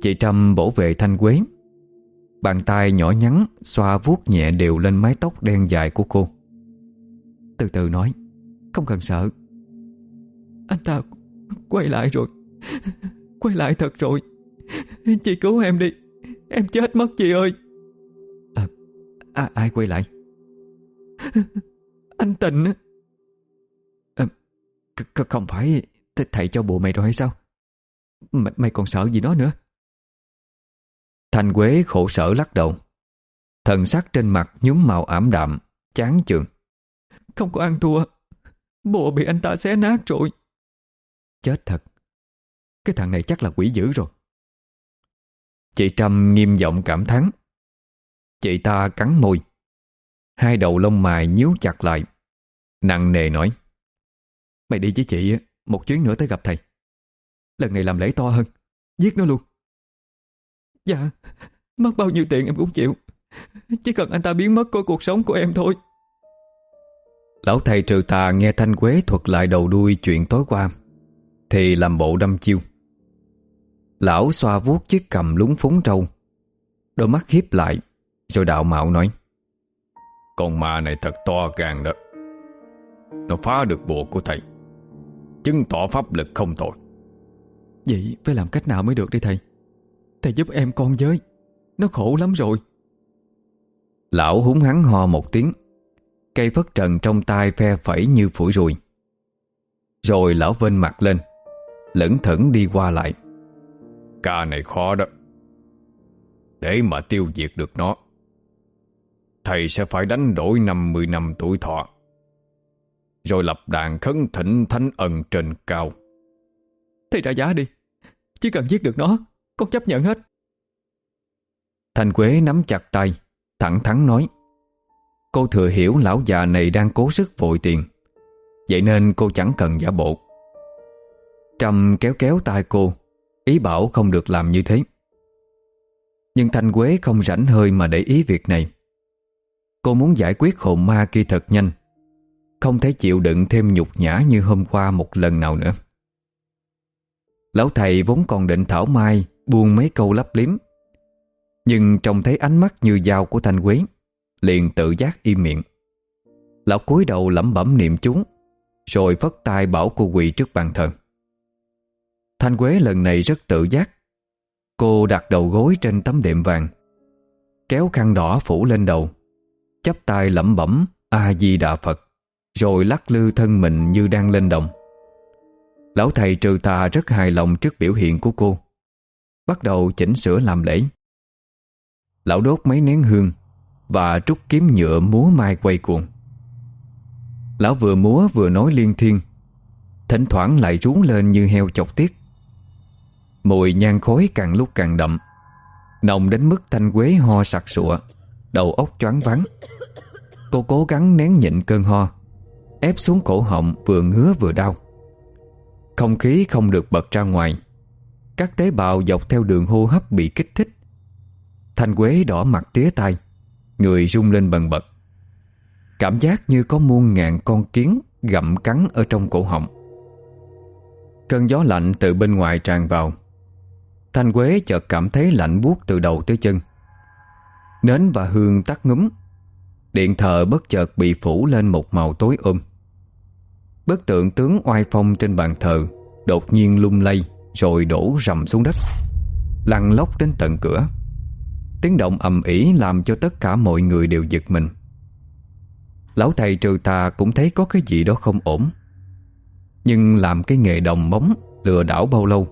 Chị Trâm bổ về Thanh Quế. Bàn tay nhỏ nhắn Xoa vuốt nhẹ đều lên mái tóc đen dài của cô. Từ từ nói Không cần sợ. Anh ta quay lại rồi. Quay lại thật rồi. Chị cứu em đi. Em chết mất chị ơi. À, à, Ai quay lại? Anh Tình á không phải Thầy cho bộ mày rồi hay sao? Mày, mày còn sợ gì đó nữa? Thành Quế khổ sở lắc đầu. Thần sắc trên mặt nhúm màu ảm đạm Chán chường. Không có ăn thua. Bộ bị anh ta xé nát rồi. Chết thật. Cái thằng này chắc là quỷ dữ rồi. Chị Trâm nghiêm giọng cảm thán. Chị ta cắn môi. Hai đầu lông mày nhíu chặt lại. Nặng nề nói. Mày đi với chị Một chuyến nữa tới gặp thầy. Lần này làm lễ to hơn, Giết nó luôn. Dạ Mất bao nhiêu tiền em cũng chịu. Chỉ cần anh ta biến mất coi cuộc sống của em thôi. Lão thầy trừ tà nghe Thanh Quế thuật lại đầu đuôi chuyện tối qua, Thì làm bộ đâm chiêu. Lão xoa vuốt chiếc cầm lúng phúng trâu, Đôi mắt hiếp lại, Rồi đạo mạo nói, Con ma này thật to gan đó. Nó phá được bộ của thầy. Chứng tỏ pháp lực không tội Vậy phải làm cách nào mới được đi thầy? Thầy giúp em con với. Nó khổ lắm rồi. Lão húng hắn ho một tiếng. Cây phất trần trong tay phe phẩy như phủi rùi. Rồi lão vên mặt lên Lẫn thẫn đi qua lại. Ca này khó đó. Để mà tiêu diệt được nó Thầy sẽ phải đánh đổi 50 năm tuổi thọ Rồi lập đàn khấn thỉnh thánh ân trên cao. Thầy trả giá đi. Chỉ cần giết được nó Con chấp nhận hết. Thanh Quế nắm chặt tay Thẳng thắn nói Cô thừa hiểu lão già này đang cố sức vội tiền Vậy nên cô chẳng cần giả bộ. Trầm kéo kéo tay cô Ý bảo không được làm như thế. Nhưng Thanh Quế không rảnh hơi mà để ý việc này. Cô muốn giải quyết hồn ma kia thật nhanh không thể chịu đựng thêm nhục nhã như hôm qua một lần nào nữa. Lão thầy vốn còn định thảo mai, Buông mấy câu lấp liếm. Nhưng trông thấy ánh mắt như dao của Thanh Quế, Liền tự giác im miệng. Lão cúi đầu lẩm bẩm niệm chú, Rồi vất tay bảo cô quỳ trước bàn thờ. Thanh Quế lần này rất tự giác. Cô đặt đầu gối trên tấm đệm vàng, Kéo khăn đỏ phủ lên đầu, chắp tay lẩm bẩm A-di-đà Phật. Rồi lắc lư thân mình như đang lên đồng. Lão thầy trừ tà rất hài lòng trước biểu hiện của cô, Bắt đầu chỉnh sửa làm lễ. Lão đốt mấy nén hương Và trúc kiếm nhựa múa mai quay cuồng. Lão vừa múa vừa nói liên thiên, Thỉnh thoảng lại rú lên như heo chọc tiết. Mùi nhang khói càng lúc càng đậm, Nồng đến mức thanh quế ho sặc sụa, Đầu óc choáng vắng Cô cố gắng nén nhịn cơn ho Ép xuống cổ họng vừa ngứa vừa đau. Không khí không được bật ra ngoài. Các tế bào dọc theo đường hô hấp bị kích thích. Thanh quế đỏ mặt tía tay Người rung lên bần bật. Cảm giác như có muôn ngàn con kiến Gặm cắn ở trong cổ họng. Cơn gió lạnh từ bên ngoài tràn vào. Thanh Quế chợt cảm thấy lạnh buốt từ đầu tới chân. Nến và hương tắt ngúm. Điện thờ bất chợt bị phủ lên một màu tối ôm Bức tượng tướng oai phong trên bàn thờ Đột nhiên lung lay Rồi đổ rầm xuống đất, Lăn lóc đến tận cửa. Tiếng động ầm ỉ làm cho tất cả mọi người đều giật mình. Lão thầy trừ tà cũng thấy có cái gì đó không ổn. Nhưng làm cái nghề đồng bóng Lừa đảo bao lâu,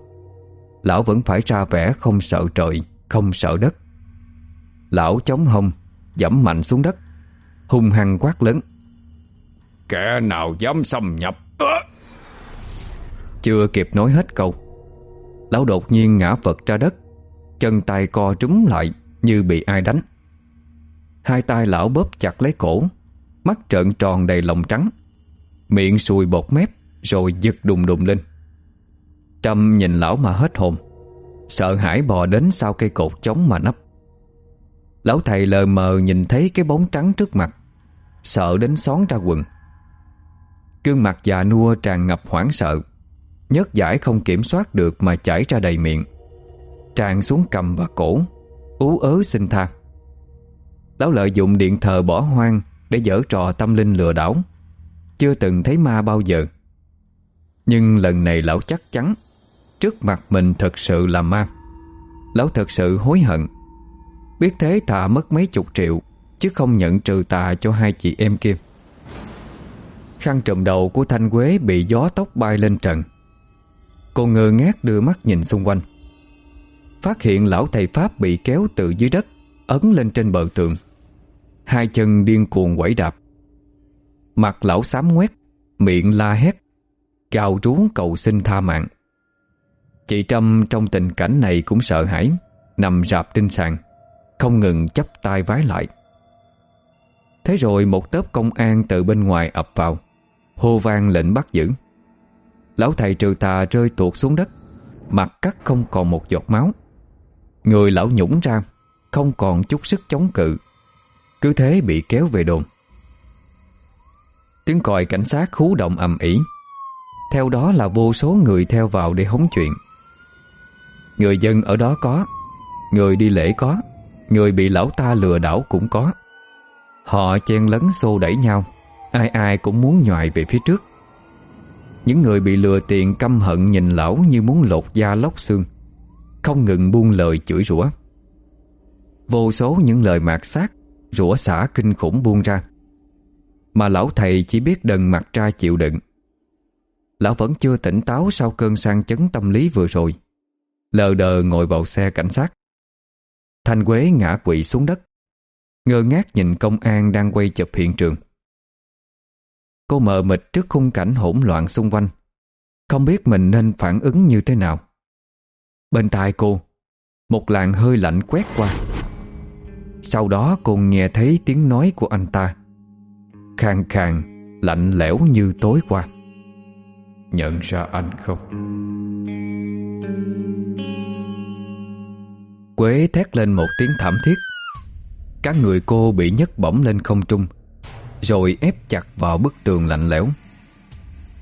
Lão vẫn phải ra vẻ không sợ trời, Không sợ đất. Lão chống hông, Dẫm mạnh xuống đất, Hung hăng quát lớn. Kẻ nào dám xâm nhập. Chưa kịp nói hết câu, Lão đột nhiên ngã vật ra đất, Chân tay co trúng lại Như bị ai đánh. Hai tay lão bóp chặt lấy cổ, Mắt trợn tròn đầy lòng trắng, Miệng sùi bột mép Rồi giật đùng đùng lên. Trâm nhìn lão mà hết hồn, Sợ hãi bò đến sau cây cột chống mà nấp. Lão thầy lờ mờ nhìn thấy cái bóng trắng trước mặt, Sợ đến xón ra quần. Gương mặt già nua tràn ngập hoảng sợ. Nhớt giải không kiểm soát được mà chảy ra đầy miệng. Tràn xuống cầm và cổ. Ú ớ xin tha. Lão lợi dụng điện thờ bỏ hoang Để dở trò tâm linh lừa đảo. Chưa từng thấy ma bao giờ. Nhưng lần này lão chắc chắn, Trước mặt mình thật sự là ma. Lão thật sự hối hận. Biết thế thà mất mấy chục triệu, Chứ không nhận trừ tà cho hai chị em kia. Khăn trùm đầu của Thanh Quế Bị gió tóc bay lên trần. Cô ngơ ngác đưa mắt nhìn xung quanh. Phát hiện lão thầy Pháp bị kéo từ dưới đất, Ấn lên trên bờ tường. Hai chân điên cuồng quẩy đạp. Mặt lão xám ngoét, Miệng la hét, Gào rú cầu xin tha mạng. Chị Trâm trong tình cảnh này cũng sợ hãi, Nằm rạp trên sàn, Không ngừng chấp tay vái lại. Thế rồi một tớp công an từ bên ngoài ập vào. Hô vang lệnh bắt giữ. Lão thầy trừ tà rơi tuột xuống đất, Mặt cắt không còn một giọt máu. Người lão nhũng ra, Không còn chút sức chống cự. Cứ thế bị kéo về đồn. Tiếng còi cảnh sát khú động ầm ĩ. Theo đó là vô số người theo vào để hóng chuyện. Người dân ở đó có, Người đi lễ có, Người bị lão ta lừa đảo cũng có. Họ chen lấn xô đẩy nhau. Ai ai cũng muốn nhòi về phía trước. Những người bị lừa tiền căm hận nhìn lão như muốn lột da lóc xương, Không ngừng buông lời chửi rủa. Vô số những lời mạt sát, Rủa xả kinh khủng buông ra. Mà lão thầy chỉ biết đần mặt ra chịu đựng. Lão vẫn chưa tỉnh táo sau cơn sang chấn tâm lý vừa rồi. Lờ đờ ngồi vào xe cảnh sát. Thanh Quế ngã quỵ xuống đất. Ngơ ngác nhìn công an đang quay chụp hiện trường. Cô mờ mịt trước khung cảnh hỗn loạn xung quanh. Không biết mình nên phản ứng như thế nào. Bên tai cô, Một làn hơi lạnh quét qua. Sau đó cô nghe thấy tiếng nói của anh ta. Khàn khàn, Lạnh lẽo như tối qua. Nhận ra anh không? Quế thét lên một tiếng thảm thiết. Các người cô bị nhấc bổng lên không trung. Rồi ép chặt vào bức tường lạnh lẽo.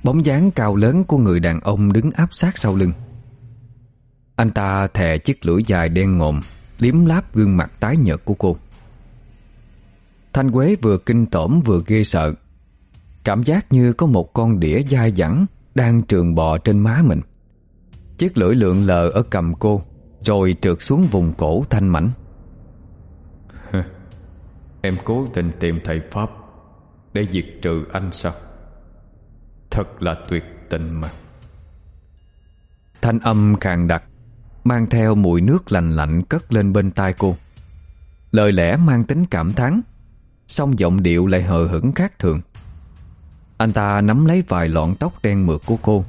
Bóng dáng cao lớn của người đàn ông đứng áp sát sau lưng. Anh ta thè chiếc lưỡi dài đen ngòm, Liếm láp gương mặt tái nhợt của cô. Thanh Quế vừa kinh tởm vừa ghê sợ. Cảm giác như có một con đĩa dai dẳng Đang trường bò trên má mình. Chiếc lưỡi lượn lờ ở cầm cô, Rồi trượt xuống vùng cổ thanh mảnh. Em cố tình tìm thầy Pháp để diệt trừ anh sao? Thật là tuyệt tình mà. Thanh âm càng đặc, Mang theo mùi nước lành lạnh cất lên bên tai cô. Lời lẽ mang tính cảm thán, Song giọng điệu lại hờ hững khác thường. Anh ta nắm lấy vài lọn tóc đen mượt của cô,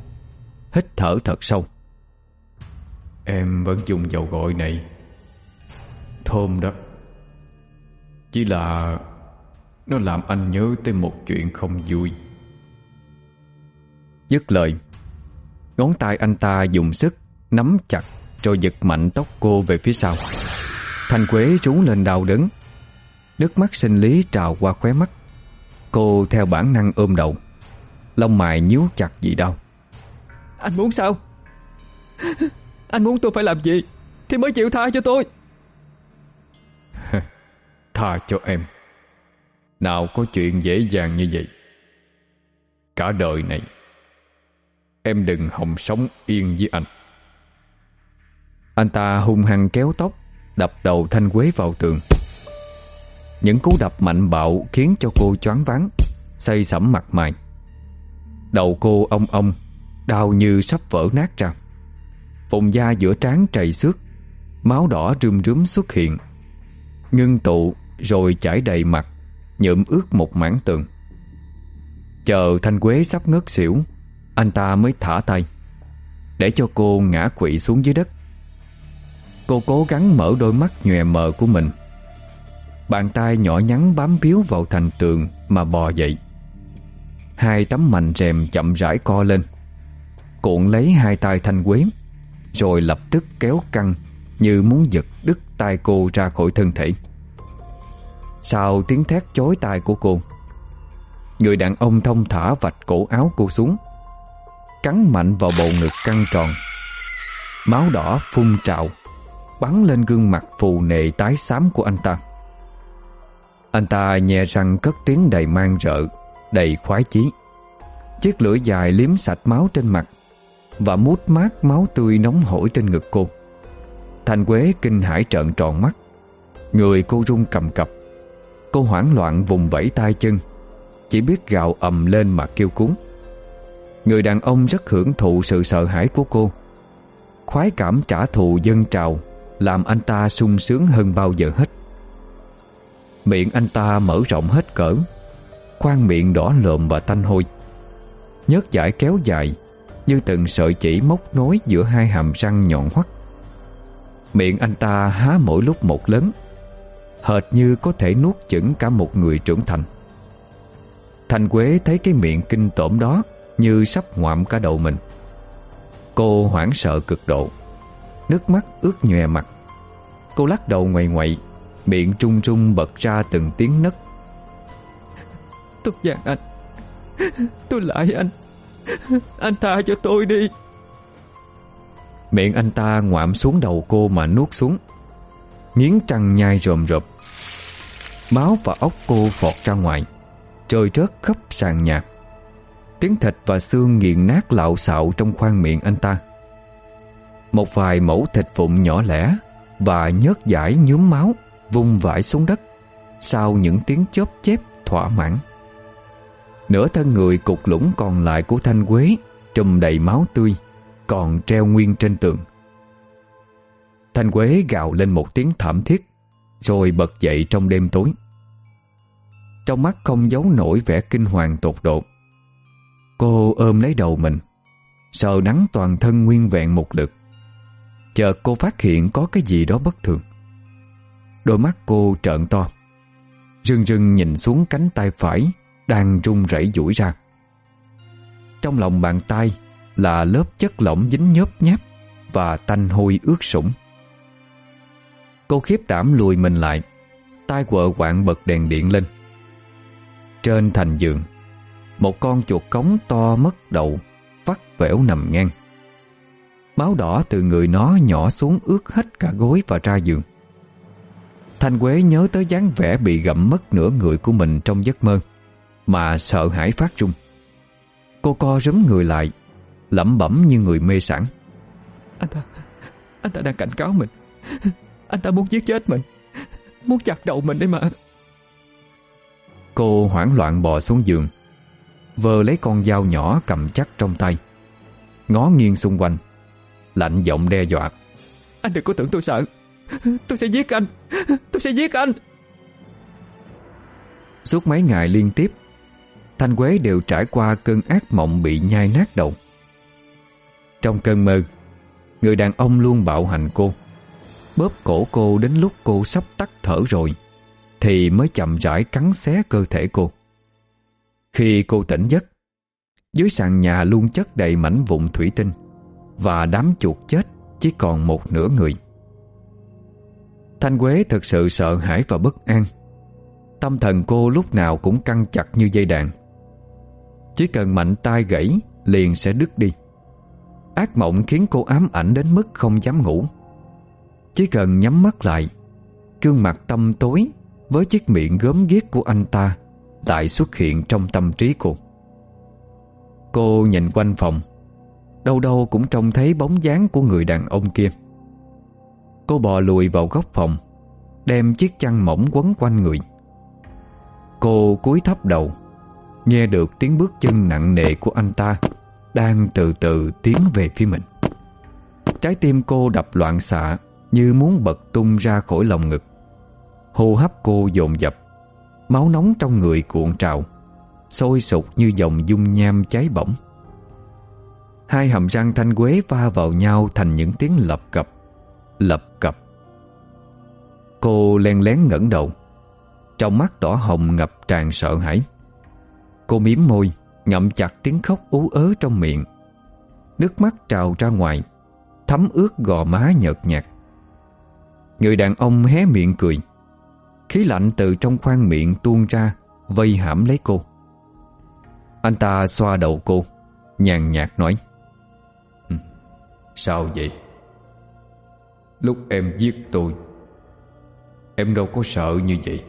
Hít thở thật sâu. Em vẫn dùng dầu gội này. Thơm đó. Chỉ là nó làm anh nhớ tới một chuyện không vui. Dứt lời Ngón tay anh ta dùng sức Nắm chặt rồi giật mạnh tóc cô về phía sau. Thanh Quế rú lên đau đớn. Nước mắt sinh lý trào qua khóe mắt. Cô theo bản năng ôm đầu. Lông mày nhíu chặt gì đau. Anh muốn sao? Anh muốn tôi phải làm gì Thì mới chịu tha cho tôi. [LAUGHS] Tha cho em nào có chuyện dễ dàng như vậy? Cả đời này, Em đừng hòng sống yên với anh. Anh ta hung hăng kéo tóc, Đập đầu Thanh Quế vào tường. Những cú đập mạnh bạo Khiến cho cô choáng váng Xây sẩm mặt mày. Đầu cô ong ong, Đau như sắp vỡ nát ra. Vùng da giữa trán trầy xước, Máu đỏ rươm rướm xuất hiện. Ngưng tụ rồi chảy đầy mặt. Nhuộm ướt một mảng tường. Chờ Thanh Quế sắp ngất xỉu, Anh ta mới thả tay, Để cho cô ngã quỵ xuống dưới đất. Cô cố gắng mở đôi mắt nhòe mờ của mình. Bàn tay nhỏ nhắn bám biếu vào thành tường Mà bò dậy. Hai tấm mành rèm chậm rãi co lên. Cuộn lấy hai tay Thanh Quế, Rồi lập tức kéo căng Như muốn giật đứt tay cô ra khỏi thân thể. Sau tiếng thét chối tai của cô, Người đàn ông thông thả vạch cổ áo cô xuống, Cắn mạnh vào bầu ngực căng tròn. Máu đỏ phun trào, Bắn lên gương mặt phù nề tái xám của anh ta. Anh ta nhẹ răng cất tiếng đầy mang rợ, Đầy khoái chí. Chiếc lưỡi dài liếm sạch máu trên mặt Và mút mát máu tươi nóng hổi trên ngực cô. Thành Quế kinh hãi trợn tròn mắt. Người cô run cầm cập Cô hoảng loạn vùng vẫy tay chân. Chỉ biết gào ầm lên mà kêu cuốn. Người đàn ông rất hưởng thụ sự sợ hãi của cô. Khoái cảm trả thù dân trào, Làm anh ta sung sướng hơn bao giờ hết. Miệng anh ta mở rộng hết cỡ Khoan miệng đỏ lợm và tanh hôi. Nhớt giải kéo dài, Như từng sợi chỉ móc nối giữa hai hàm răng nhọn hoắt. Miệng anh ta há mỗi lúc một lớn. Hệt như có thể nuốt chửng cả một người trưởng thành. Thành Quế thấy cái miệng kinh tởm đó Như sắp ngoạm cả đầu mình. Cô hoảng sợ cực độ Nước mắt ướt nhòe mặt. Cô lắc đầu ngoầy ngoậy Miệng trung trung bật ra từng tiếng nấc. Tôi giang anh Tôi lại anh Anh tha cho tôi đi. Miệng anh ta ngoạm xuống đầu cô mà nuốt xuống Nghiến trăng nhai rồm rộp. Máu và ốc cô phọt ra ngoài, Trời rớt khắp sàn nhà. Tiếng thịt và xương nghiền nát lạo xạo trong khoang miệng anh ta. Một vài mẫu thịt vụn nhỏ lẻ Và nhớt giải nhuốm máu Vung vãi xuống đất Sau những tiếng chớp chép thỏa mãn. Nửa thân người cục lũng còn lại của Thanh Quế Trùm đầy máu tươi, Còn treo nguyên trên tường. Thanh Quế gào lên một tiếng thảm thiết, Rồi bật dậy trong đêm tối. Trong mắt không giấu nổi vẻ kinh hoàng tột độ. Cô ôm lấy đầu mình Sợ nắng toàn thân nguyên vẹn một lượt Chợt cô phát hiện có cái gì đó bất thường. Đôi mắt cô trợn to, Rưng rưng nhìn xuống cánh tay phải Đang run rẩy duỗi ra. Trong lòng bàn tay Là lớp chất lỏng dính nhớp nháp Và tanh hôi ướt sũng. Cô khiếp đảm lùi mình lại. Tay quợ quạng bật đèn điện lên. Trên thành giường, Một con chuột cống to mất đầu, Vắt vẻo nằm ngang. Máu đỏ từ người nó nhỏ xuống ướt hết cả gối và ra giường. Thanh Quế nhớ tới dáng vẻ bị gặm mất nửa người của mình trong giấc mơ, Mà sợ hãi phát run. Cô co rúm người lại, Lẩm bẩm như người mê sẵn Anh ta Anh ta đang cảnh cáo mình. Anh ta muốn giết chết mình. [LAUGHS] Muốn chặt đầu mình đấy mà. Cô hoảng loạn bò xuống giường Vờ lấy con dao nhỏ cầm chắc trong tay. Ngó nghiêng xung quanh Lạnh giọng đe dọa. Anh đừng có tưởng tôi sợ. Tôi sẽ giết anh. Tôi sẽ giết anh. Suốt mấy ngày liên tiếp Thanh Quế đều trải qua cơn ác mộng bị nhai nát đầu. Trong cơn mơ Người đàn ông luôn bạo hành cô Bóp cổ cô đến lúc cô sắp tắt thở rồi, Thì mới chậm rãi cắn xé cơ thể cô. Khi cô tỉnh giấc, Dưới sàn nhà luôn chất đầy mảnh vụn thủy tinh Và đám chuột chết chỉ còn một nửa người. Thanh Quế thực sự sợ hãi và bất an. Tâm thần cô lúc nào cũng căng chặt như dây đàn. Chỉ cần mạnh tay gãy, Liền sẽ đứt đi. Ác mộng khiến cô ám ảnh đến mức không dám ngủ. Chỉ cần nhắm mắt lại, Gương mặt tâm tối Với chiếc miệng gớm ghiếc của anh ta Lại xuất hiện trong tâm trí cô. Cô nhìn quanh phòng, Đâu đâu cũng trông thấy bóng dáng của người đàn ông kia. Cô bò lùi vào góc phòng, Đem chiếc chăn mỏng quấn quanh người. Cô cúi thấp đầu, Nghe được tiếng bước chân nặng nề của anh ta Đang từ từ tiến về phía mình. Trái tim cô đập loạn xạ như muốn bật tung ra khỏi lòng ngực. Hô hấp cô dồn dập, Máu nóng trong người cuộn trào, Sôi sục như dòng dung nham cháy bỏng. Hai hàm răng thanh quế va vào nhau thành những tiếng lập cập lập cập. Cô len lén ngẩng đầu, Trong mắt đỏ hồng ngập tràn sợ hãi. Cô miếm môi, Ngậm chặt tiếng khóc ú ớ trong miệng. Nước mắt trào ra ngoài, Thấm ướt gò má nhợt nhạt. Người đàn ông hé miệng cười. Khí lạnh từ trong khoang miệng tuôn ra, Vây hãm lấy cô. Anh ta xoa đầu cô, Nhàn nhạt nói. Ừ, sao vậy? Lúc em giết tôi, Em đâu có sợ như vậy.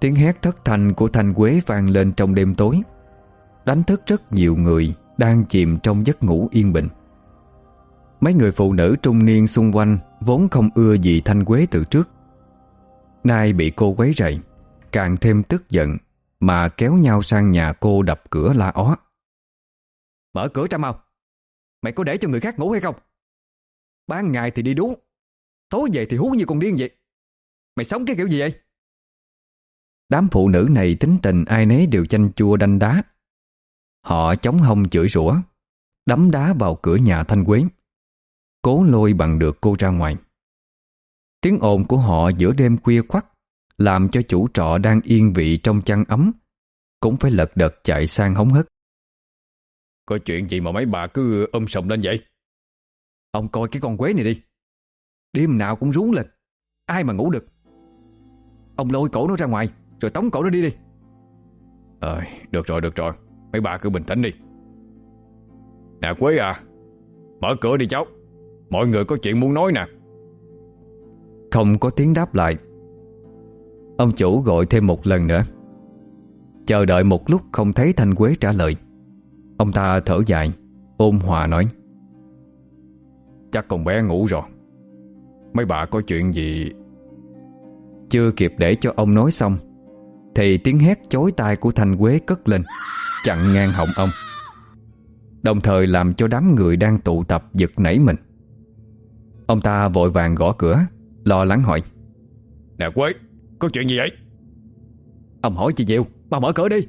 Tiếng hét thất thanh của Thanh Quế vang lên trong đêm tối. Đánh thức rất nhiều người Đang chìm trong giấc ngủ yên bình. Mấy người phụ nữ trung niên xung quanh Vốn không ưa gì Thanh Quế từ trước. Nay bị cô quấy rầy, Càng thêm tức giận Mà kéo nhau sang nhà cô đập cửa la ó. Mở cửa ra mau, Mày có để cho người khác ngủ hay không? Ban ngày thì đi đú, Tối về thì hú như con điên vậy. Mày sống cái kiểu gì vậy? Đám phụ nữ này tính tình ai nấy đều chanh chua đanh đá. Họ chống hông chửi rủa, Đấm đá vào cửa nhà Thanh Quế. Cố lôi bằng được cô ra ngoài. Tiếng ồn của họ giữa đêm khuya khoắt Làm cho chủ trọ đang yên vị trong chăn ấm Cũng phải lật đật chạy sang hống hất Có chuyện gì mà mấy bà cứ ôm sồng lên vậy? Ông coi cái con quế này đi. Đêm nào cũng rú lên Ai mà ngủ được. Ông lôi cổ nó ra ngoài Rồi tống cổ nó đi đi. Ờ, được rồi, được rồi. Mấy bà cứ bình tĩnh đi. Nè Quế à Mở cửa đi cháu Mọi người có chuyện muốn nói nè. Không có tiếng đáp lại. Ông chủ gọi thêm một lần nữa. Chờ đợi một lúc không thấy Thanh Quế trả lời. Ông ta thở dài Ôm hòa nói. Chắc con bé ngủ rồi. Mấy bà có chuyện gì? Chưa kịp để cho ông nói xong, Thì tiếng hét chối tai của Thanh Quế cất lên, Chặn ngang họng ông. Đồng thời làm cho đám người đang tụ tập giật nảy mình. Ông ta vội vàng gõ cửa Lo lắng hỏi. Nè Quế Có chuyện gì vậy? Ông hỏi chị Diệu Bà mở cửa đi.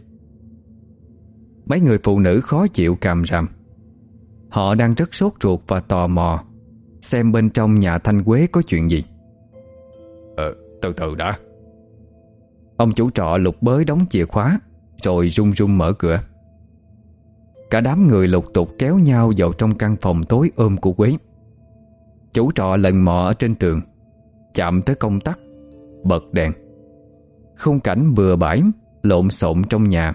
Mấy người phụ nữ khó chịu càm ràm. Họ đang rất sốt ruột và tò mò Xem bên trong nhà Thanh Quế có chuyện gì. Ờ từ từ đã. Ông chủ trọ lục bới đóng chìa khóa Rồi rung rung mở cửa. Cả đám người lục tục kéo nhau vào trong căn phòng tối ôm của Quế Chủ trọ lần mò ở trên tường, Chạm tới công tắc, Bật đèn. Khung cảnh bừa bãi, Lộn xộn trong nhà,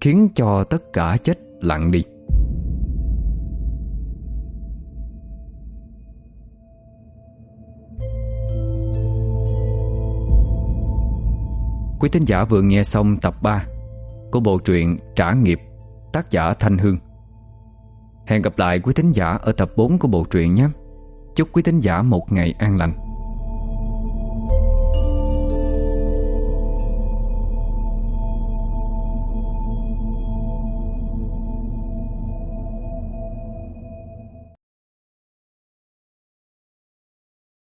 Khiến cho tất cả chết lặng đi. Quý thính giả vừa nghe xong tập 3 Của bộ truyện Trả Nghiệp, Tác giả Thanh Hương. Hẹn gặp lại quý thính giả ở tập 4 của bộ truyện nhé. Chúc quý thính giả một ngày an lành.